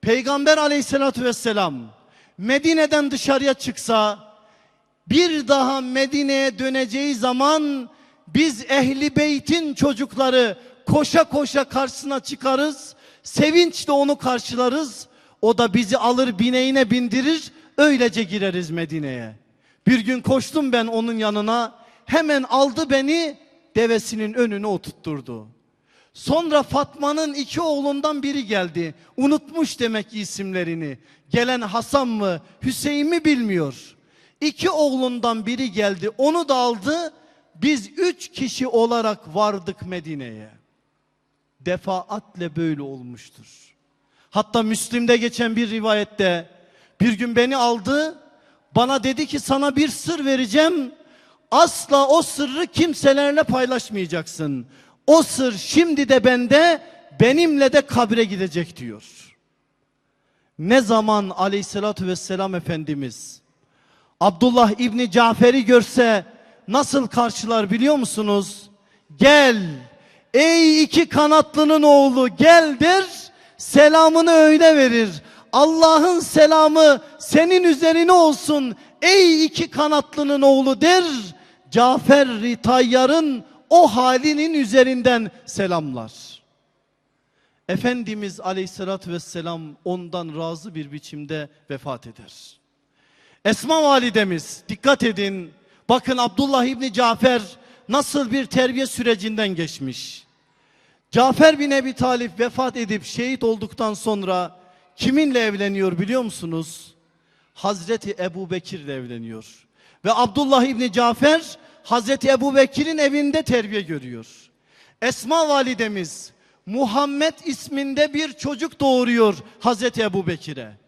B: Peygamber aleyhissalatü vesselam Medine'den dışarıya çıksa bir daha Medine'ye döneceği zaman biz ehli beytin çocukları koşa koşa karşısına çıkarız. Sevinçle onu karşılarız. O da bizi alır bineğine bindirir. Öylece gireriz Medine'ye. Bir gün koştum ben onun yanına. Hemen aldı beni devesinin önüne oturtturdu. Sonra Fatma'nın iki oğlundan biri geldi. Unutmuş demek ki isimlerini. Gelen Hasan mı, Hüseyin mi bilmiyor. İki oğlundan biri geldi. Onu da aldı. Biz üç kişi olarak vardık Medine'ye. Defaatle böyle olmuştur. Hatta Müslim'de geçen bir rivayette bir gün beni aldı. Bana dedi ki sana bir sır vereceğim. Asla o sırrı kimselerle paylaşmayacaksın. O sır şimdi de bende benimle de kabre gidecek diyor. Ne zaman aleyhissalatü vesselam Efendimiz Abdullah İbni Cafer'i görse nasıl karşılar biliyor musunuz? Gel ey iki kanatlının oğlu gel der selamını öyle verir. Allah'ın selamı senin üzerine olsun ey iki kanatlının oğlu der. Cafer Tayyar'ın o halinin üzerinden selamlar. Efendimiz aleyhissalatü vesselam ondan razı bir biçimde vefat eder. Esma validemiz dikkat edin. Bakın Abdullah İbni Cafer nasıl bir terbiye sürecinden geçmiş. Cafer bin Ebi Talip vefat edip şehit olduktan sonra kiminle evleniyor biliyor musunuz? Hazreti Ebu Bekir'le evleniyor. Ve Abdullah İbni Cafer Hazreti Ebu Bekir'in evinde terbiye görüyor. Esma validemiz Muhammed isminde bir çocuk doğuruyor Hazreti Ebu Bekir'e.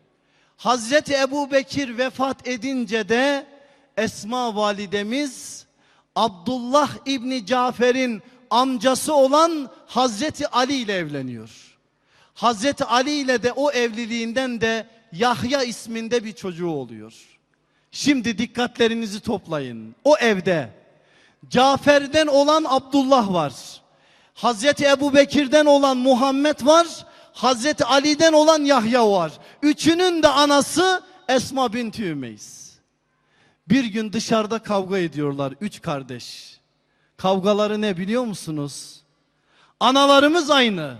B: Hazreti Ebu Bekir vefat edince de Esma validemiz Abdullah İbni Cafer'in amcası olan Hazreti Ali ile evleniyor. Hazreti Ali ile de o evliliğinden de Yahya isminde bir çocuğu oluyor. Şimdi dikkatlerinizi toplayın. O evde Cafer'den olan Abdullah var. Hazreti Ebu Bekir'den olan Muhammed var. Hazreti Ali'den olan Yahya var. Üçünün de anası Esma binti Ümeyiz. Bir gün dışarıda kavga ediyorlar üç kardeş. Kavgaları ne biliyor musunuz? Analarımız aynı,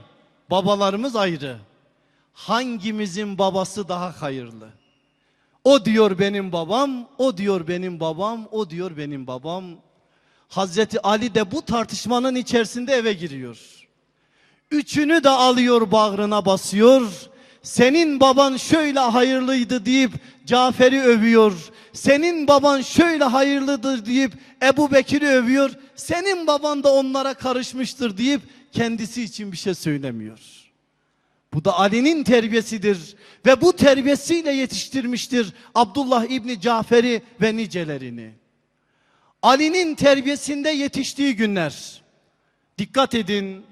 B: babalarımız ayrı. Hangimizin babası daha hayırlı? O diyor benim babam, o diyor benim babam, o diyor benim babam. Hazreti Ali de bu tartışmanın içerisinde eve giriyor. Üçünü de alıyor bağrına basıyor. Senin baban şöyle hayırlıydı deyip Cafer'i övüyor. Senin baban şöyle hayırlıdır deyip Ebu Bekir'i övüyor. Senin baban da onlara karışmıştır deyip kendisi için bir şey söylemiyor. Bu da Ali'nin terbiyesidir ve bu terbiyesiyle yetiştirmiştir Abdullah İbni Cafer'i ve nicelerini. Ali'nin terbiyesinde yetiştiği günler. Dikkat edin.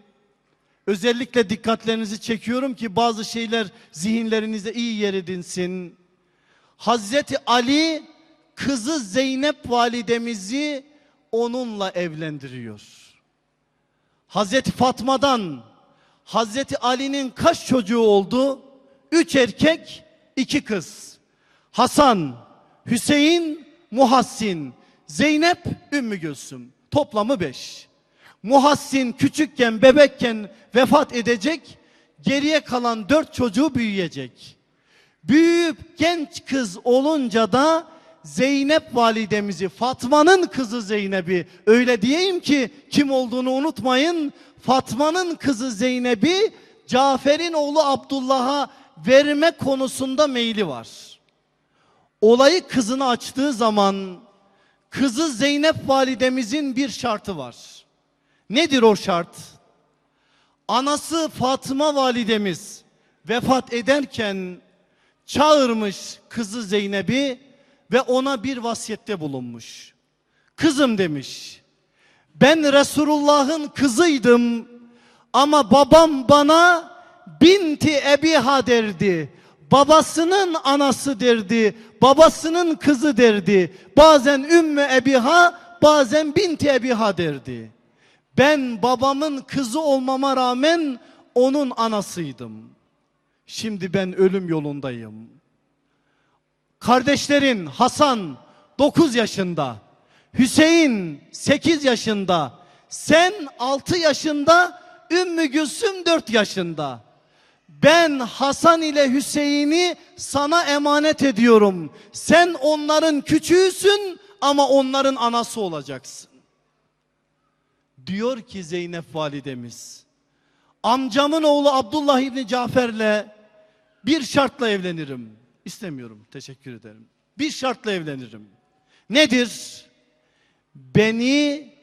B: Özellikle dikkatlerinizi çekiyorum ki bazı şeyler zihinlerinizde iyi yer edinsin. Hazreti Ali kızı Zeynep validemizi onunla evlendiriyor. Hazreti Fatma'dan Hazreti Ali'nin kaç çocuğu oldu? Üç erkek, iki kız. Hasan, Hüseyin, Muhassin, Zeynep, Ümmü Gülsüm. Toplamı beş. Muhassin küçükken, bebekken vefat edecek. Geriye kalan dört çocuğu büyüyecek. Büyüyüp genç kız olunca da Zeynep validemizi Fatma'nın kızı Zeynep'i öyle diyeyim ki kim olduğunu unutmayın. Fatma'nın kızı Zeynep'i Cafer'in oğlu Abdullah'a verme konusunda meyli var. Olayı kızını açtığı zaman kızı Zeynep validemizin bir şartı var. Nedir o şart? Anası Fatıma validemiz vefat ederken çağırmış kızı Zeynep'i ve ona bir vasiyette bulunmuş. Kızım demiş. Ben Resulullah'ın kızıydım ama babam bana binti Ebiha derdi. Babasının anası derdi. Babasının kızı derdi. Bazen Ümmü Ebiha bazen binti Ebiha derdi. Ben babamın kızı olmama rağmen onun anasıydım. Şimdi ben ölüm yolundayım. Kardeşlerin Hasan 9 yaşında, Hüseyin 8 yaşında, sen 6 yaşında, Ümmü Gülsüm 4 yaşında. Ben Hasan ile Hüseyin'i sana emanet ediyorum. Sen onların küçüğüsün ama onların anası olacaksın. Diyor ki Zeynep validemiz. Amcamın oğlu Abdullah İbni Cafer'le bir şartla evlenirim. İstemiyorum. Teşekkür ederim. Bir şartla evlenirim. Nedir? Beni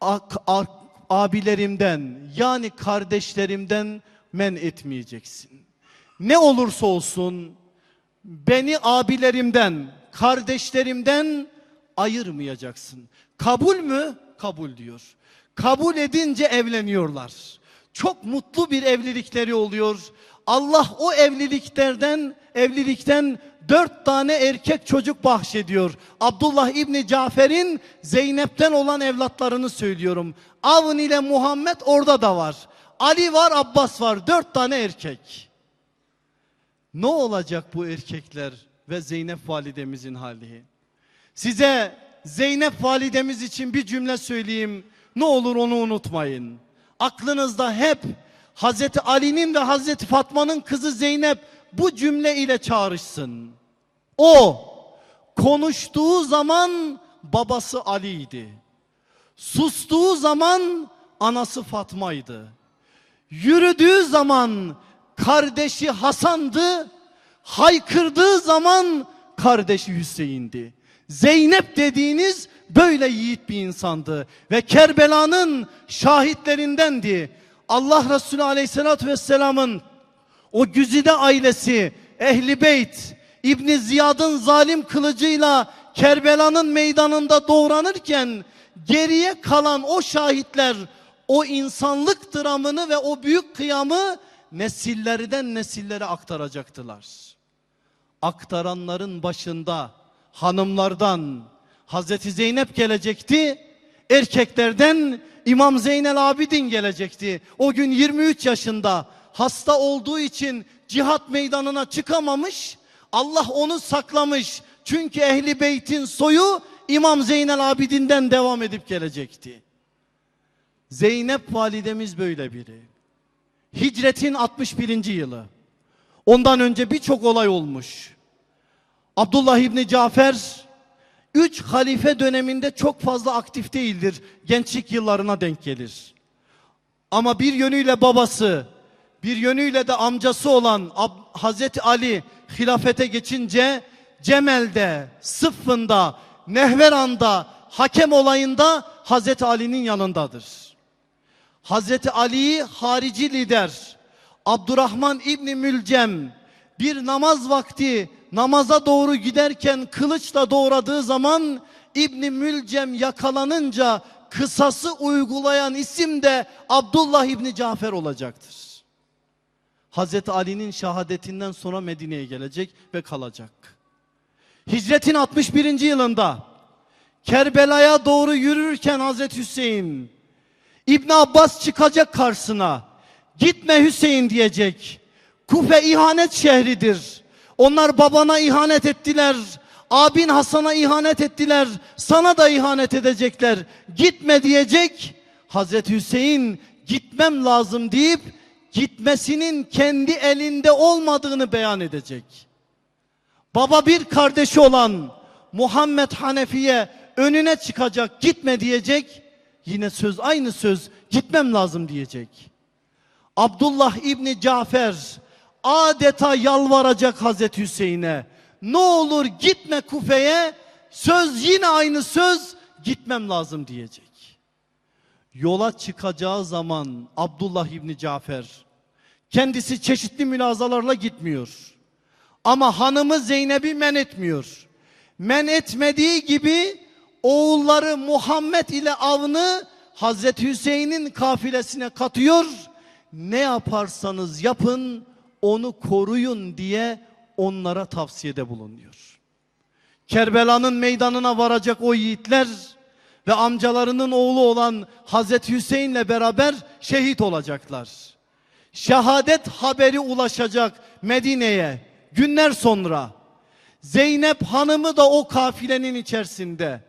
B: ak- ak- abilerimden yani kardeşlerimden men etmeyeceksin. Ne olursa olsun beni abilerimden, kardeşlerimden ayırmayacaksın. Kabul mü? Kabul diyor. Kabul edince evleniyorlar. Çok mutlu bir evlilikleri oluyor. Allah o evliliklerden, evlilikten dört tane erkek çocuk bahşediyor. Abdullah İbni Cafer'in Zeynep'ten olan evlatlarını söylüyorum. Avn ile Muhammed orada da var. Ali var, Abbas var. Dört tane erkek. Ne olacak bu erkekler ve Zeynep validemizin hali? Size Zeynep validemiz için bir cümle söyleyeyim. Ne olur onu unutmayın. Aklınızda hep Hazreti Ali'nin ve Hazreti Fatma'nın kızı Zeynep bu cümle ile çağrışsın. O konuştuğu zaman babası Ali'ydi. Sustuğu zaman anası Fatma'ydı. Yürüdüğü zaman kardeşi Hasan'dı. Haykırdığı zaman kardeşi Hüseyin'di. Zeynep dediğiniz böyle yiğit bir insandı ve Kerbela'nın şahitlerindendi. Allah Resulü Aleyhisselatü Vesselam'ın o güzide ailesi Ehli Beyt İbni Ziyad'ın zalim kılıcıyla Kerbela'nın meydanında doğranırken geriye kalan o şahitler o insanlık dramını ve o büyük kıyamı nesillerden nesillere aktaracaktılar. Aktaranların başında hanımlardan Hazreti Zeynep gelecekti. Erkeklerden İmam Zeynel Abidin gelecekti. O gün 23 yaşında hasta olduğu için cihat meydanına çıkamamış. Allah onu saklamış. Çünkü Ehli Beyt'in soyu İmam Zeynel Abidin'den devam edip gelecekti. Zeynep validemiz böyle biri. Hicretin 61. yılı. Ondan önce birçok olay olmuş. Abdullah İbni Cafer üç halife döneminde çok fazla aktif değildir. Gençlik yıllarına denk gelir. Ama bir yönüyle babası, bir yönüyle de amcası olan Ab- Hazreti Ali hilafete geçince Cemel'de, Sıffın'da, Nehveran'da, hakem olayında Hazreti Ali'nin yanındadır. Hazreti Ali'yi harici lider Abdurrahman İbni Mülcem bir namaz vakti namaza doğru giderken kılıçla doğradığı zaman İbni Mülcem yakalanınca kısası uygulayan isim de Abdullah İbni Cafer olacaktır. Hazreti Ali'nin şehadetinden sonra Medine'ye gelecek ve kalacak. Hicretin 61. yılında Kerbela'ya doğru yürürken Hazreti Hüseyin İbn Abbas çıkacak karşısına. Gitme Hüseyin diyecek. Kufe ihanet şehridir. Onlar babana ihanet ettiler. Abin Hasan'a ihanet ettiler. Sana da ihanet edecekler. Gitme diyecek. Hazreti Hüseyin gitmem lazım deyip gitmesinin kendi elinde olmadığını beyan edecek. Baba bir kardeşi olan Muhammed Hanefi'ye önüne çıkacak gitme diyecek. Yine söz aynı söz gitmem lazım diyecek. Abdullah İbni Cafer adeta yalvaracak Hazreti Hüseyin'e. Ne olur gitme Kufe'ye söz yine aynı söz gitmem lazım diyecek. Yola çıkacağı zaman Abdullah İbni Cafer kendisi çeşitli mülazalarla gitmiyor. Ama hanımı Zeynep'i men etmiyor. Men etmediği gibi oğulları Muhammed ile Avn'ı Hazreti Hüseyin'in kafilesine katıyor. Ne yaparsanız yapın onu koruyun diye onlara tavsiyede bulunuyor. Kerbela'nın meydanına varacak o yiğitler ve amcalarının oğlu olan Hazreti Hüseyin'le beraber şehit olacaklar. Şehadet haberi ulaşacak Medine'ye günler sonra. Zeynep hanımı da o kafilenin içerisinde.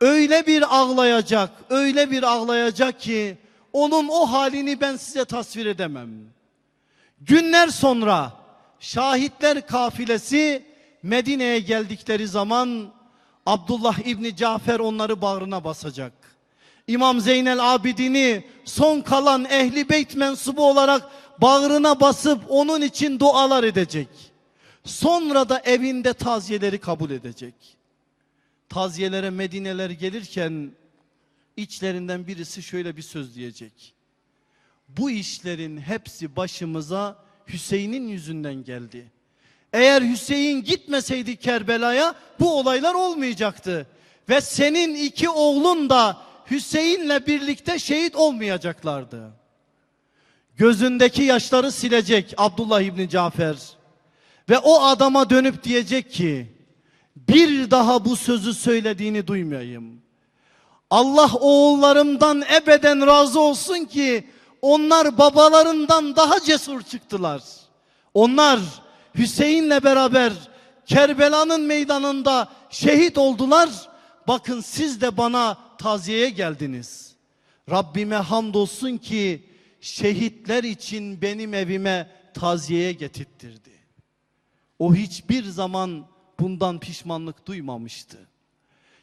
B: Öyle bir ağlayacak, öyle bir ağlayacak ki onun o halini ben size tasvir edemem. Günler sonra şahitler kafilesi Medine'ye geldikleri zaman Abdullah İbni Cafer onları bağrına basacak. İmam Zeynel Abidin'i son kalan ehli beyt mensubu olarak bağrına basıp onun için dualar edecek. Sonra da evinde taziyeleri kabul edecek. Taziyelere Medineler gelirken içlerinden birisi şöyle bir söz diyecek. Bu işlerin hepsi başımıza Hüseyin'in yüzünden geldi. Eğer Hüseyin gitmeseydi Kerbela'ya bu olaylar olmayacaktı. Ve senin iki oğlun da Hüseyin'le birlikte şehit olmayacaklardı. Gözündeki yaşları silecek Abdullah İbni Cafer. Ve o adama dönüp diyecek ki bir daha bu sözü söylediğini duymayayım. Allah oğullarımdan ebeden razı olsun ki onlar babalarından daha cesur çıktılar. Onlar Hüseyin'le beraber Kerbela'nın meydanında şehit oldular. Bakın siz de bana taziyeye geldiniz. Rabbime hamdolsun ki şehitler için benim evime taziyeye getirttirdi. O hiçbir zaman bundan pişmanlık duymamıştı.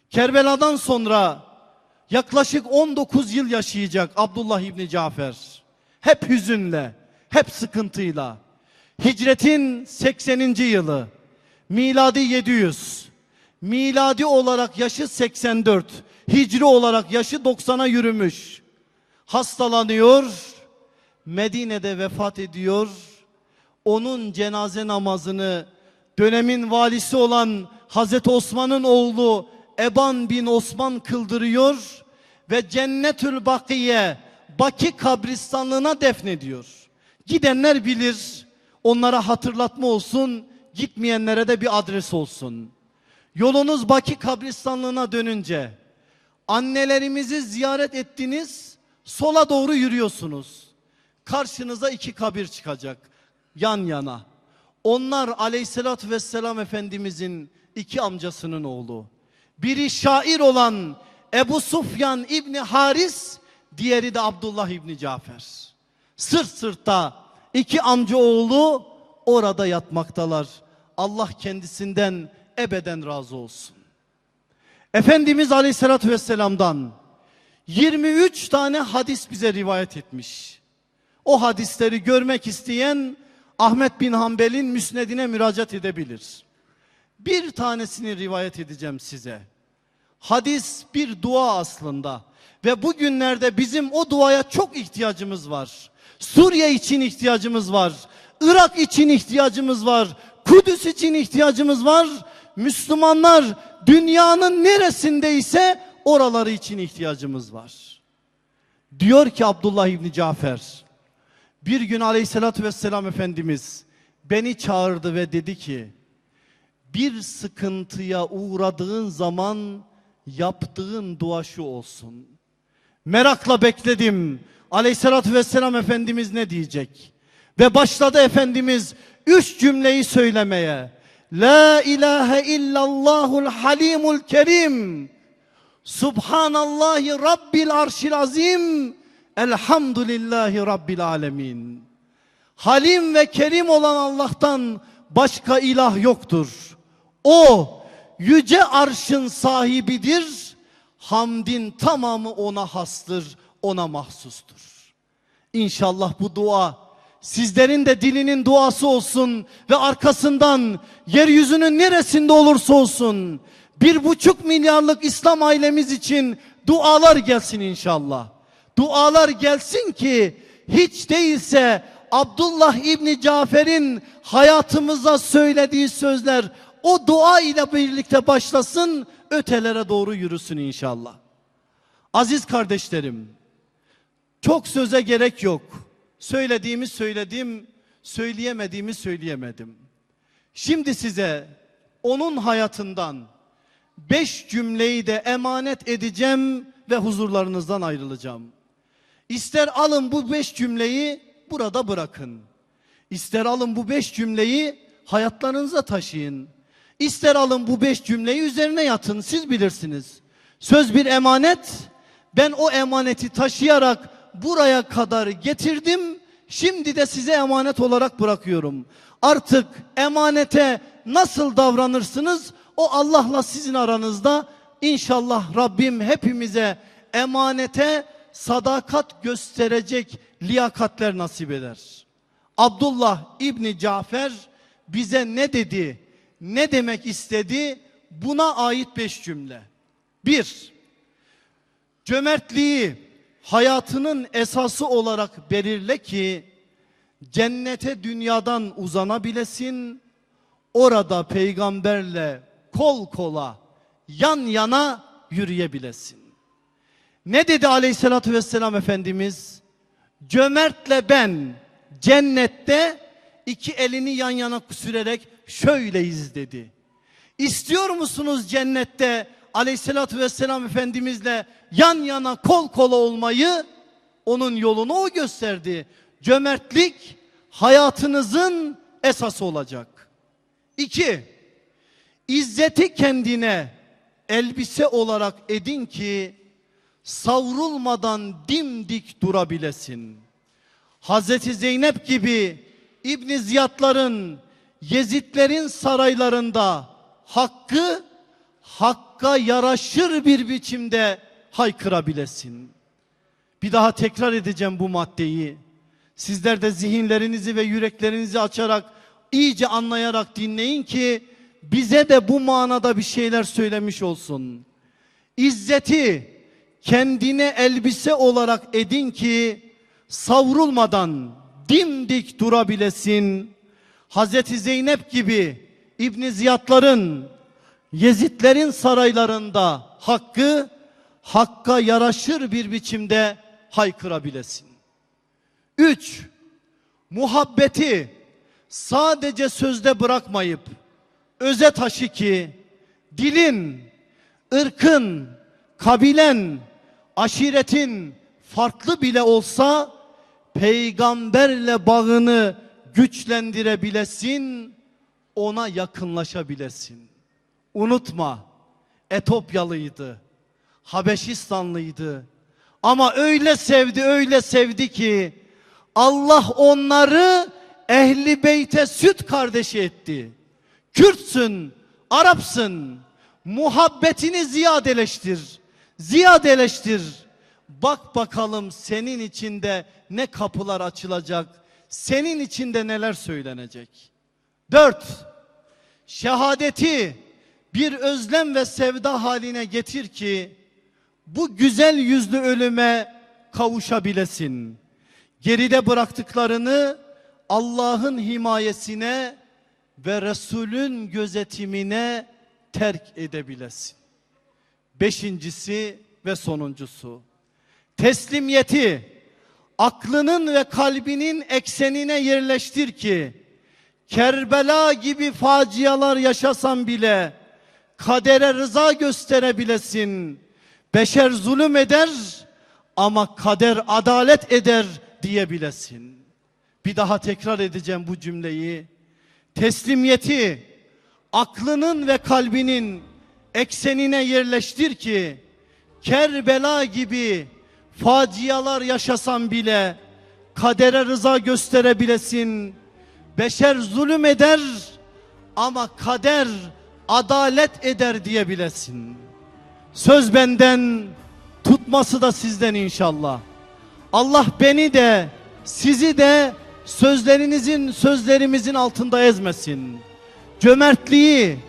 B: Kerbela'dan sonra yaklaşık 19 yıl yaşayacak Abdullah İbni Cafer. Hep hüzünle, hep sıkıntıyla. Hicretin 80. yılı, miladi 700, miladi olarak yaşı 84, hicri olarak yaşı 90'a yürümüş. Hastalanıyor, Medine'de vefat ediyor. Onun cenaze namazını dönemin valisi olan Hazreti Osman'ın oğlu Eban bin Osman kıldırıyor ve Cennetül Bakiye Baki kabristanlığına defnediyor. Gidenler bilir. Onlara hatırlatma olsun, gitmeyenlere de bir adres olsun. Yolunuz Baki kabristanlığına dönünce annelerimizi ziyaret ettiniz, sola doğru yürüyorsunuz. Karşınıza iki kabir çıkacak yan yana. Onlar aleyhissalatü vesselam Efendimizin iki amcasının oğlu. Biri şair olan Ebu Sufyan İbni Haris, diğeri de Abdullah İbni Cafer. Sırt sırta iki amca oğlu orada yatmaktalar. Allah kendisinden ebeden razı olsun. Efendimiz Aleyhisselatü Vesselam'dan 23 tane hadis bize rivayet etmiş. O hadisleri görmek isteyen Ahmet bin Hanbel'in müsnedine müracaat edebilir. Bir tanesini rivayet edeceğim size. Hadis bir dua aslında. Ve bugünlerde bizim o duaya çok ihtiyacımız var. Suriye için ihtiyacımız var. Irak için ihtiyacımız var. Kudüs için ihtiyacımız var. Müslümanlar dünyanın neresindeyse oraları için ihtiyacımız var. Diyor ki Abdullah İbni Cafer. Bir gün aleyhissalatü vesselam Efendimiz beni çağırdı ve dedi ki bir sıkıntıya uğradığın zaman yaptığın dua şu olsun. Merakla bekledim. Aleyhissalatü vesselam Efendimiz ne diyecek? Ve başladı Efendimiz üç cümleyi söylemeye. La ilahe illallahul halimul kerim. Subhanallahi Rabbil arşil azim. Elhamdülillahi Rabbil alemin. Halim ve kerim olan Allah'tan başka ilah yoktur. O yüce arşın sahibidir. Hamdin tamamı ona hastır, ona mahsustur. İnşallah bu dua sizlerin de dilinin duası olsun ve arkasından yeryüzünün neresinde olursa olsun bir buçuk milyarlık İslam ailemiz için dualar gelsin inşallah. Dualar gelsin ki hiç değilse Abdullah İbni Cafer'in hayatımıza söylediği sözler o dua ile birlikte başlasın ötelere doğru yürüsün inşallah. Aziz kardeşlerim çok söze gerek yok. Söylediğimi söyledim, söyleyemediğimi söyleyemedim. Şimdi size onun hayatından beş cümleyi de emanet edeceğim ve huzurlarınızdan ayrılacağım. İster alın bu beş cümleyi burada bırakın. İster alın bu beş cümleyi hayatlarınıza taşıyın. İster alın bu beş cümleyi üzerine yatın siz bilirsiniz. Söz bir emanet. Ben o emaneti taşıyarak buraya kadar getirdim. Şimdi de size emanet olarak bırakıyorum. Artık emanete nasıl davranırsınız o Allah'la sizin aranızda. İnşallah Rabbim hepimize emanete sadakat gösterecek liyakatler nasip eder. Abdullah İbni Cafer bize ne dedi, ne demek istedi? Buna ait beş cümle. Bir, cömertliği hayatının esası olarak belirle ki cennete dünyadan uzanabilesin. Orada peygamberle kol kola, yan yana yürüyebilesin. Ne dedi aleyhissalatü vesselam Efendimiz? Cömertle ben cennette iki elini yan yana sürerek şöyleyiz dedi. İstiyor musunuz cennette aleyhissalatü vesselam Efendimizle yan yana kol kola olmayı? Onun yolunu o gösterdi. Cömertlik hayatınızın esası olacak. İki, izzeti kendine elbise olarak edin ki savrulmadan dimdik durabilesin. Hazreti Zeynep gibi İbn Ziyadların, Yezidlerin saraylarında hakkı hakka yaraşır bir biçimde haykırabilesin. Bir daha tekrar edeceğim bu maddeyi. Sizler de zihinlerinizi ve yüreklerinizi açarak iyice anlayarak dinleyin ki bize de bu manada bir şeyler söylemiş olsun. İzzeti kendine elbise olarak edin ki savrulmadan dimdik durabilesin. Hazreti Zeynep gibi İbn Ziyadların, Yezidlerin saraylarında hakkı hakka yaraşır bir biçimde haykırabilesin. Üç, muhabbeti sadece sözde bırakmayıp öze taşı ki dilin, ırkın, kabilen, aşiretin farklı bile olsa peygamberle bağını güçlendirebilesin, ona yakınlaşabilesin. Unutma, Etopyalıydı, Habeşistanlıydı. Ama öyle sevdi, öyle sevdi ki Allah onları ehli beyte süt kardeşi etti. Kürtsün, Arapsın, muhabbetini ziyadeleştir. Ziyadeleştir. Bak bakalım senin içinde ne kapılar açılacak. Senin içinde neler söylenecek. Dört, şehadeti bir özlem ve sevda haline getir ki bu güzel yüzlü ölüme kavuşabilesin. Geride bıraktıklarını Allah'ın himayesine ve Resulün gözetimine terk edebilesin. Beşincisi ve sonuncusu teslimiyeti aklının ve kalbinin eksenine yerleştir ki Kerbela gibi facialar yaşasan bile kadere rıza gösterebilesin. Beşer zulüm eder ama kader adalet eder diyebilesin. Bir daha tekrar edeceğim bu cümleyi. Teslimiyeti aklının ve kalbinin eksenine yerleştir ki Kerbela gibi facialar yaşasan bile kadere rıza gösterebilesin. Beşer zulüm eder ama kader adalet eder diyebilesin. Söz benden tutması da sizden inşallah. Allah beni de sizi de sözlerinizin sözlerimizin altında ezmesin. Cömertliği,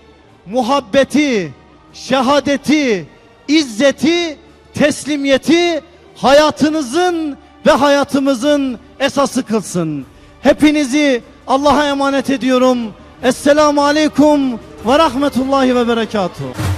B: muhabbeti, şehadeti, izzeti, teslimiyeti hayatınızın ve hayatımızın esası kılsın. Hepinizi Allah'a emanet ediyorum. Esselamu Aleyküm ve Rahmetullahi ve Berekatuhu.